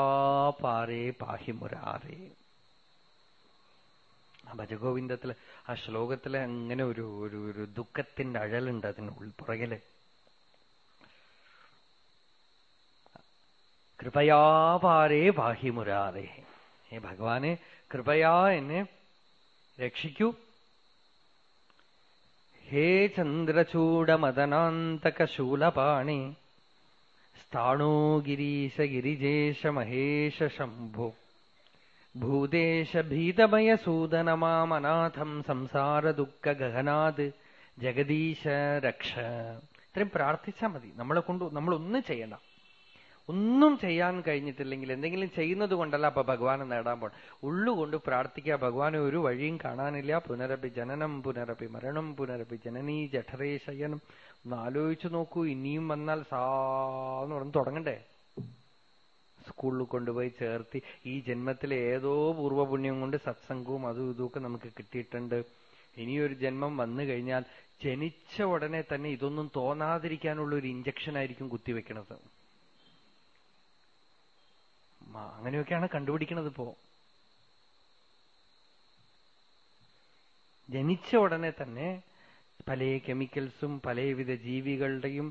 പാരേ പാഹി മുരാരേ. ആ ഭജഗോവിന്ദത്തിൽ ആ ശ്ലോകത്തിൽ അങ്ങനെ ഒരു ഒരു ഒരു ദുഃഖത്തിന്റെ അഴലുണ്ട് അതിന് ഉൾപ്പുറകിൽ കൃപയാ പാരേ പാഹി മുരാരേ. ഏ ഭഗവാനെ കൃപയാ എന്നെ രക്ഷിക്കൂ. ഹേ ചന്ദ്രചൂഡമദനാന്തകശൂലപാണി. സ്ഥാണോ ഗിരീശ ഗിരിജേശ മഹേശ ശംഭോ. ഭൂദേശ ഭീതമയ സൂദനമാമനാഥം സംസാര ദുഃഖ ഗഹനാത് ജഗദീശ രക്ഷ. ഇത്രയും പ്രാർത്ഥിച്ചാൽ മതി. നമ്മളെ കൊണ്ട് നമ്മളൊന്നും ചെയ്യണ്ട. ഒന്നും ചെയ്യാൻ കഴിഞ്ഞിട്ടില്ലെങ്കിൽ എന്തെങ്കിലും ചെയ്യുന്നത് കൊണ്ടല്ല അപ്പൊ ഭഗവാനെ നേടാൻ പോണം. ഉള്ളുകൊണ്ട് പ്രാർത്ഥിക്കുക ഭഗവാനെ ഒരു വഴിയും കാണാനില്ല. പുനരപി ജനനം പുനരപി മരണം പുനരപി ജനനീ ജഠരേ ശയനം. ഒന്ന് ആലോചിച്ചു നോക്കൂ ഇനിയും വന്നാൽ സാന്ന് പറഞ്ഞ് തുടങ്ങണ്ടേ? സ്കൂളിൽ കൊണ്ടുപോയി ചേർത്തി. ഈ ജന്മത്തിലെ ഏതോ പൂർവപുണ്യം കൊണ്ട് സത്സംഗവും അതും ഇതുമൊക്കെ നമുക്ക് കിട്ടിയിട്ടുണ്ട്. ഇനിയൊരു ജന്മം വന്നു കഴിഞ്ഞാൽ ജനിച്ച ഉടനെ തന്നെ ഇതൊന്നും തോന്നാതിരിക്കാനുള്ള ഒരു ഇഞ്ചക്ഷൻ ആയിരിക്കും കുത്തിവെക്കണത്. അങ്ങനെയൊക്കെയാണ് കണ്ടുപിടിക്കുന്നത് ഇപ്പോ. ജനിച്ച ഉടനെ തന്നെ പല കെമിക്കൽസും പലവിധ ജീവികളുടെയും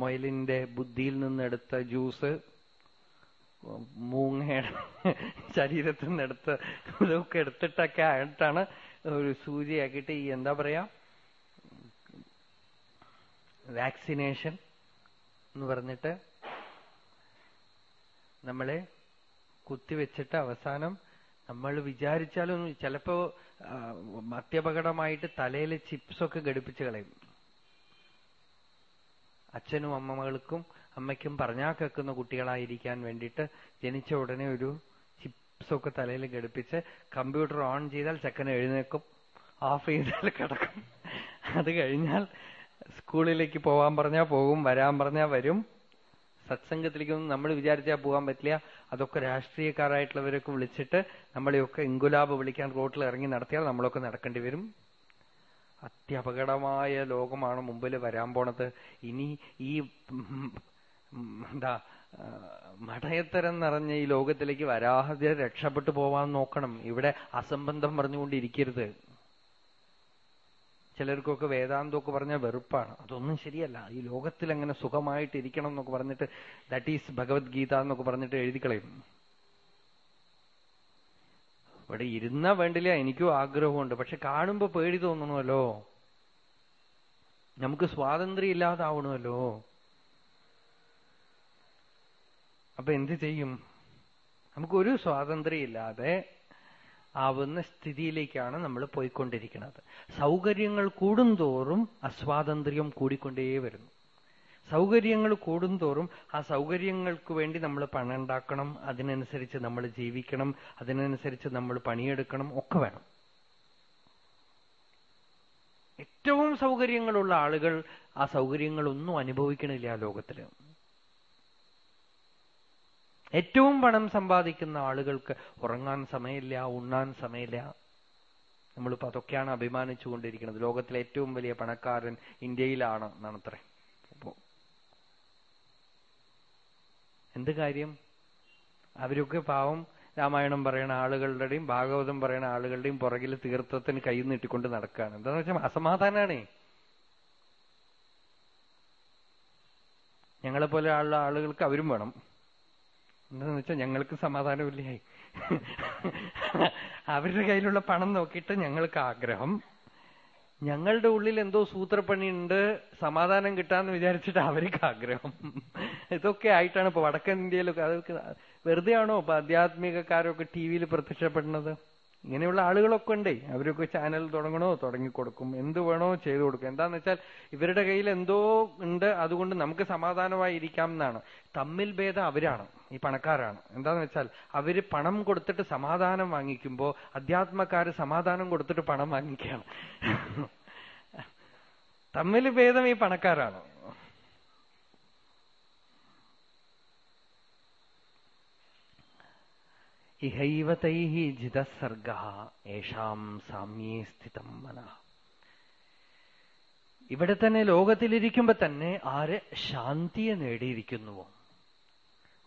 മൊയലിന്റെ ബുദ്ധിയിൽ നിന്നെടുത്ത ജ്യൂസ് മൂങ്ങയുടെ ശരീരത്തിൽ നിന്നെടുത്ത് ഇതൊക്കെ എടുത്തിട്ടൊക്കെ ആയിട്ടാണ് ഒരു സൂചിയാക്കിയിട്ട് ഈ എന്താ പറയാ വാക്സിനേഷൻ എന്ന് പറഞ്ഞിട്ട് നമ്മളെ കുത്തിവെച്ചിട്ട് അവസാനം നമ്മൾ വിചാരിച്ചാലും ചിലപ്പോ അത്യപകടമായിട്ട് തലയിൽ ചിപ്സൊക്കെ ഘടിപ്പിച്ച് കളയും. അച്ഛനും അമ്മകൾക്കും അമ്മയ്ക്കും പറഞ്ഞാ കേൾക്കുന്ന കുട്ടികളായിരിക്കാൻ വേണ്ടിയിട്ട് ജനിച്ച ഉടനെ ഒരു ചിപ്സൊക്കെ തലയിൽ ഘടിപ്പിച്ച് കമ്പ്യൂട്ടർ ഓൺ ചെയ്താൽ ചെക്കൻ എഴുന്നേക്കും ഓഫ് ചെയ്താൽ കിടക്കും. അത് കഴിഞ്ഞാൽ സ്കൂളിലേക്ക് പോവാൻ പറഞ്ഞാൽ പോകും വരാൻ പറഞ്ഞാൽ വരും. സത്സംഗത്തിലേക്കൊന്നും നമ്മൾ വിചാരിച്ചാൽ പോകാൻ പറ്റില്ല. അതൊക്കെ രാഷ്ട്രീയക്കാരായിട്ടുള്ളവരൊക്കെ വിളിച്ചിട്ട് നമ്മളെയൊക്കെ ഇങ്കുലാബ് വിളിക്കാൻ റോട്ടിൽ ഇറങ്ങി നടത്തിയാൽ നമ്മളൊക്കെ നടക്കേണ്ടി വരും. അത്യപകടമായ ലോകമാണ് മുമ്പിൽ വരാൻ പോണത്. ഇനി ഈ എന്താ മടയത്തരം നിറഞ്ഞ ഈ ലോകത്തിലേക്ക് വരാതെ രക്ഷപ്പെട്ടു പോവാൻ നോക്കണം. ഇവിടെ അസംബന്ധം പറഞ്ഞുകൊണ്ടിരിക്കരുത്. ചിലർക്കൊക്കെ വേദാന്തമൊക്കെ പറഞ്ഞാൽ വെറുപ്പാണ്. അതൊന്നും ശരിയല്ല. ഈ ലോകത്തിൽ അങ്ങനെ സുഖമായിട്ട് ഇരിക്കണം എന്നൊക്കെ പറഞ്ഞിട്ട് ദാറ്റ് ഈസ് ഭഗവത്ഗീത എന്നൊക്കെ പറഞ്ഞിട്ട് എഴുതി കളയും ഇവിടെ ഇരുന്നാ വേണ്ടില്ല എനിക്കും ആഗ്രഹമുണ്ട്. പക്ഷെ കാണുമ്പോ പേടി തോന്നണമല്ലോ. നമുക്ക് സ്വാതന്ത്ര്യം ഇല്ലാതാവണമല്ലോ. അപ്പൊ എന്ത് ചെയ്യും? നമുക്കൊരു സ്വാതന്ത്ര്യം ഇല്ലാതെ ആവുന്ന സ്ഥിതിയിലേക്കാണ് നമ്മൾ പോയിക്കൊണ്ടിരിക്കുന്നത്. സൗകര്യങ്ങൾ കൂടുന്തോറും അസ്വാതന്ത്ര്യം കൂടിക്കൊണ്ടേ വരുന്നു. സൗകര്യങ്ങൾ കൂടുന്തോറും ആ സൗകര്യങ്ങൾക്ക് വേണ്ടി നമ്മൾ പണം ഉണ്ടാക്കണം അതിനനുസരിച്ച് നമ്മൾ ജീവിക്കണം അതിനനുസരിച്ച് നമ്മൾ പണിയെടുക്കണം ഒക്കെ വേണം. ഏറ്റവും സൗകര്യങ്ങളുള്ള ആളുകൾ ആ സൗകര്യങ്ങളൊന്നും അനുഭവിക്കണില്ല ആ ലോകത്തിൽ. ഏറ്റവും പണം സമ്പാദിക്കുന്ന ആളുകൾക്ക് ഉറങ്ങാൻ സമയമില്ല ഉണ്ണാൻ സമയമില്ല. നമ്മളിപ്പോ അതൊക്കെയാണ് അഭിമാനിച്ചു കൊണ്ടിരിക്കുന്നത്. ലോകത്തിലെ ഏറ്റവും വലിയ പണക്കാരൻ ഇന്ത്യയിലാണ് എന്നാണ് എന്ത് കാര്യം? അവരൊക്കെ പാവം രാമായണം പറയുന്ന ആളുകളുടെയും ഭാഗവതം പറയുന്ന ആളുകളുടെയും പുറകിൽ തീർത്ഥത്തിന് കൈ നീട്ടിക്കൊണ്ട് നടക്കുകയാണ്. എന്താണെന്ന് വെച്ചാൽ അസമാധാനാണേ. ഞങ്ങളെ പോലെ ആളുകൾക്ക് അവരും വേണം. എന്താന്ന് വെച്ചാൽ ഞങ്ങൾക്ക് സമാധാനമില്ലേ? അവരുടെ കയ്യിലുള്ള പണം നോക്കിയിട്ട് ഞങ്ങൾക്ക് ആഗ്രഹം. ഞങ്ങളുടെ ഉള്ളിൽ എന്തോ സൂത്രപ്പണിയുണ്ട് സമാധാനം കിട്ടാന്ന് വിചാരിച്ചിട്ട് അവർക്ക് ആഗ്രഹം. ഇതൊക്കെ ആയിട്ടാണ് ഇപ്പൊ വടക്കൻ ഇന്ത്യയിലൊക്കെ അതൊക്കെ വെറുതെയാണോ ഇപ്പൊ ആധ്യാത്മികക്കാരൊക്കെ ടി വിയിൽ പ്രത്യക്ഷപ്പെടുന്നത്? ഇങ്ങനെയുള്ള ആളുകളൊക്കെ ഉണ്ടേ. അവരൊക്കെ ചാനൽ തുടങ്ങണോ തുടങ്ങിക്കൊടുക്കും. എന്ത് വേണോ ചെയ്തു കൊടുക്കും. എന്താന്ന് വെച്ചാൽ ഇവരുടെ കയ്യിൽ എന്തോ ഉണ്ട് അതുകൊണ്ട് നമുക്ക് സമാധാനമായി ഇരിക്കാം എന്നാണ്. തമ്മിൽ ഭേദം അവരാണ് ഈ പണക്കാരാണ്. എന്താന്ന് വെച്ചാൽ അവർ പണം കൊടുത്തിട്ട് സമാധാനം വാങ്ങിക്കുമ്പോ അധ്യാത്മക്കാര് സമാധാനം കൊടുത്തിട്ട് പണം വാങ്ങിക്കുകയാണ്. തമ്മിൽ ഭേദം ഈ പണക്കാരാണ്. ഇഹൈവ തൈഹി ജിതസർഗ ഏഷാം സാമ്യേ സ്ഥിതം മന. ഇവിടെ തന്നെ ലോകത്തിലിരിക്കുമ്പോ തന്നെ ആര് ശാന്തിയെ നേടിയിരിക്കുന്നുവോ?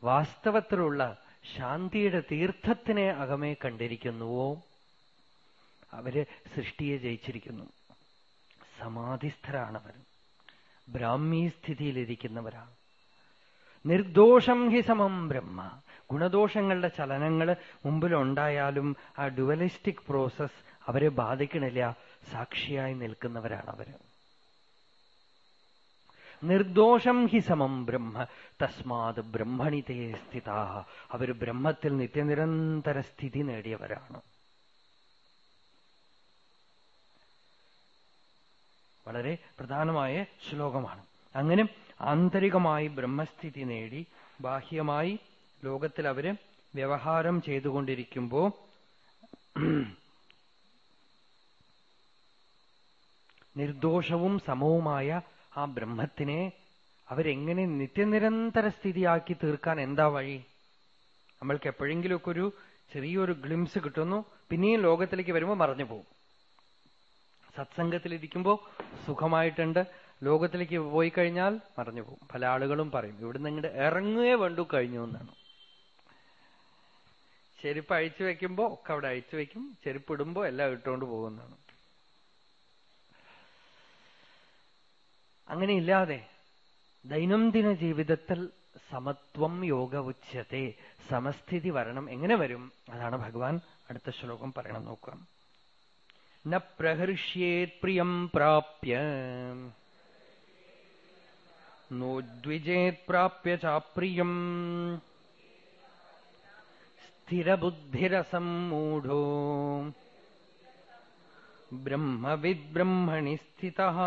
വാസ്തവത്തിലുള്ള ശാന്തിയുടെ തീർത്ഥത്തിനെ അകമേ കണ്ടിരിക്കുന്നുവോ? അവർ സൃഷ്ടിയെ ജയിച്ചിരിക്കുന്നു. സമാധിസ്ഥരാണവർ. ബ്രാഹ്മീ സ്ഥിതിയിലിരിക്കുന്നവരാണ്. നിർദോഷം ഹി സമം ബ്രഹ്മ. ഗുണദോഷങ്ങളുടെ ചലനങ്ങൾ മുമ്പിലുണ്ടായാലും ആ ഡുവലിസ്റ്റിക് പ്രോസസ് അവരെ ബാധിക്കണില്ല. സാക്ഷിയായി നിൽക്കുന്നവരാണ് അവർ നിർദോഷം ഹി സമം ബ്രഹ്മ തസ്മാത് ബ്രഹ്മണിതേ സ്ഥിതാ അവർ ബ്രഹ്മത്തിൽ നിത്യനിരന്തര സ്ഥിതി നേടിയവരാണ്. വളരെ പ്രധാനമായ ശ്ലോകമാണ്. അങ്ങനെ ആന്തരികമായി ബ്രഹ്മസ്ഥിതി നേടി ബാഹ്യമായി ലോകത്തിൽ അവർ വ്യവഹാരം ചെയ്തുകൊണ്ടിരിക്കുമ്പോ നിർദോഷവും സമവുമായ ആ ബ്രഹ്മത്തിനെ അവരെങ്ങനെ നിത്യനിരന്തര സ്ഥിതിയാക്കി തീർക്കാൻ എന്താ വഴി? നമ്മൾക്ക് എപ്പോഴെങ്കിലുമൊക്കെ ഒരു ചെറിയൊരു ഗ്ലിംസ് കിട്ടുന്നു പിന്നെയും ലോകത്തിലേക്ക് വരുമ്പോൾ മറഞ്ഞു പോകും. സത്സംഗത്തിലിരിക്കുമ്പോൾ സുഖമായിട്ടുണ്ട് ലോകത്തിലേക്ക് പോയി കഴിഞ്ഞാൽ മറഞ്ഞു പോകും. പല ആളുകളും പറയും ഇവിടുന്ന് ഇങ്ങോട്ട് ഇറങ്ങുകയെ വേണ്ടു കഴിഞ്ഞു എന്നാണ്. ചെരുപ്പ് അഴിച്ചു വെക്കുമ്പോ ഒക്കെ അവിടെ അഴിച്ചു വെക്കും. ചെരുപ്പ് ഇടുമ്പോ എല്ലാം ഇട്ടുകൊണ്ട് പോകുന്നതാണ്. അങ്ങനെ ഇല്ലാതെ ദൈനംദിന ജീവിതത്തിൽ സമത്വം യോഗ ഉച്ചത്തെ സമസ്ഥിതി വരണം എങ്ങനെ വരും? അതാണ് ഭഗവാൻ അടുത്ത ശ്ലോകം പറയണം നോക്കാം ന പ്രഹർഷ്യേത് പ്രിയം പ്രാപ്യ. നോദ്വിജേത് പ്രാപ്യ ചാപ്രിയം. स्थिरबुद्धिरसम्मूढो। ब्रह्मविद्ब्रह्मणि स्थितः।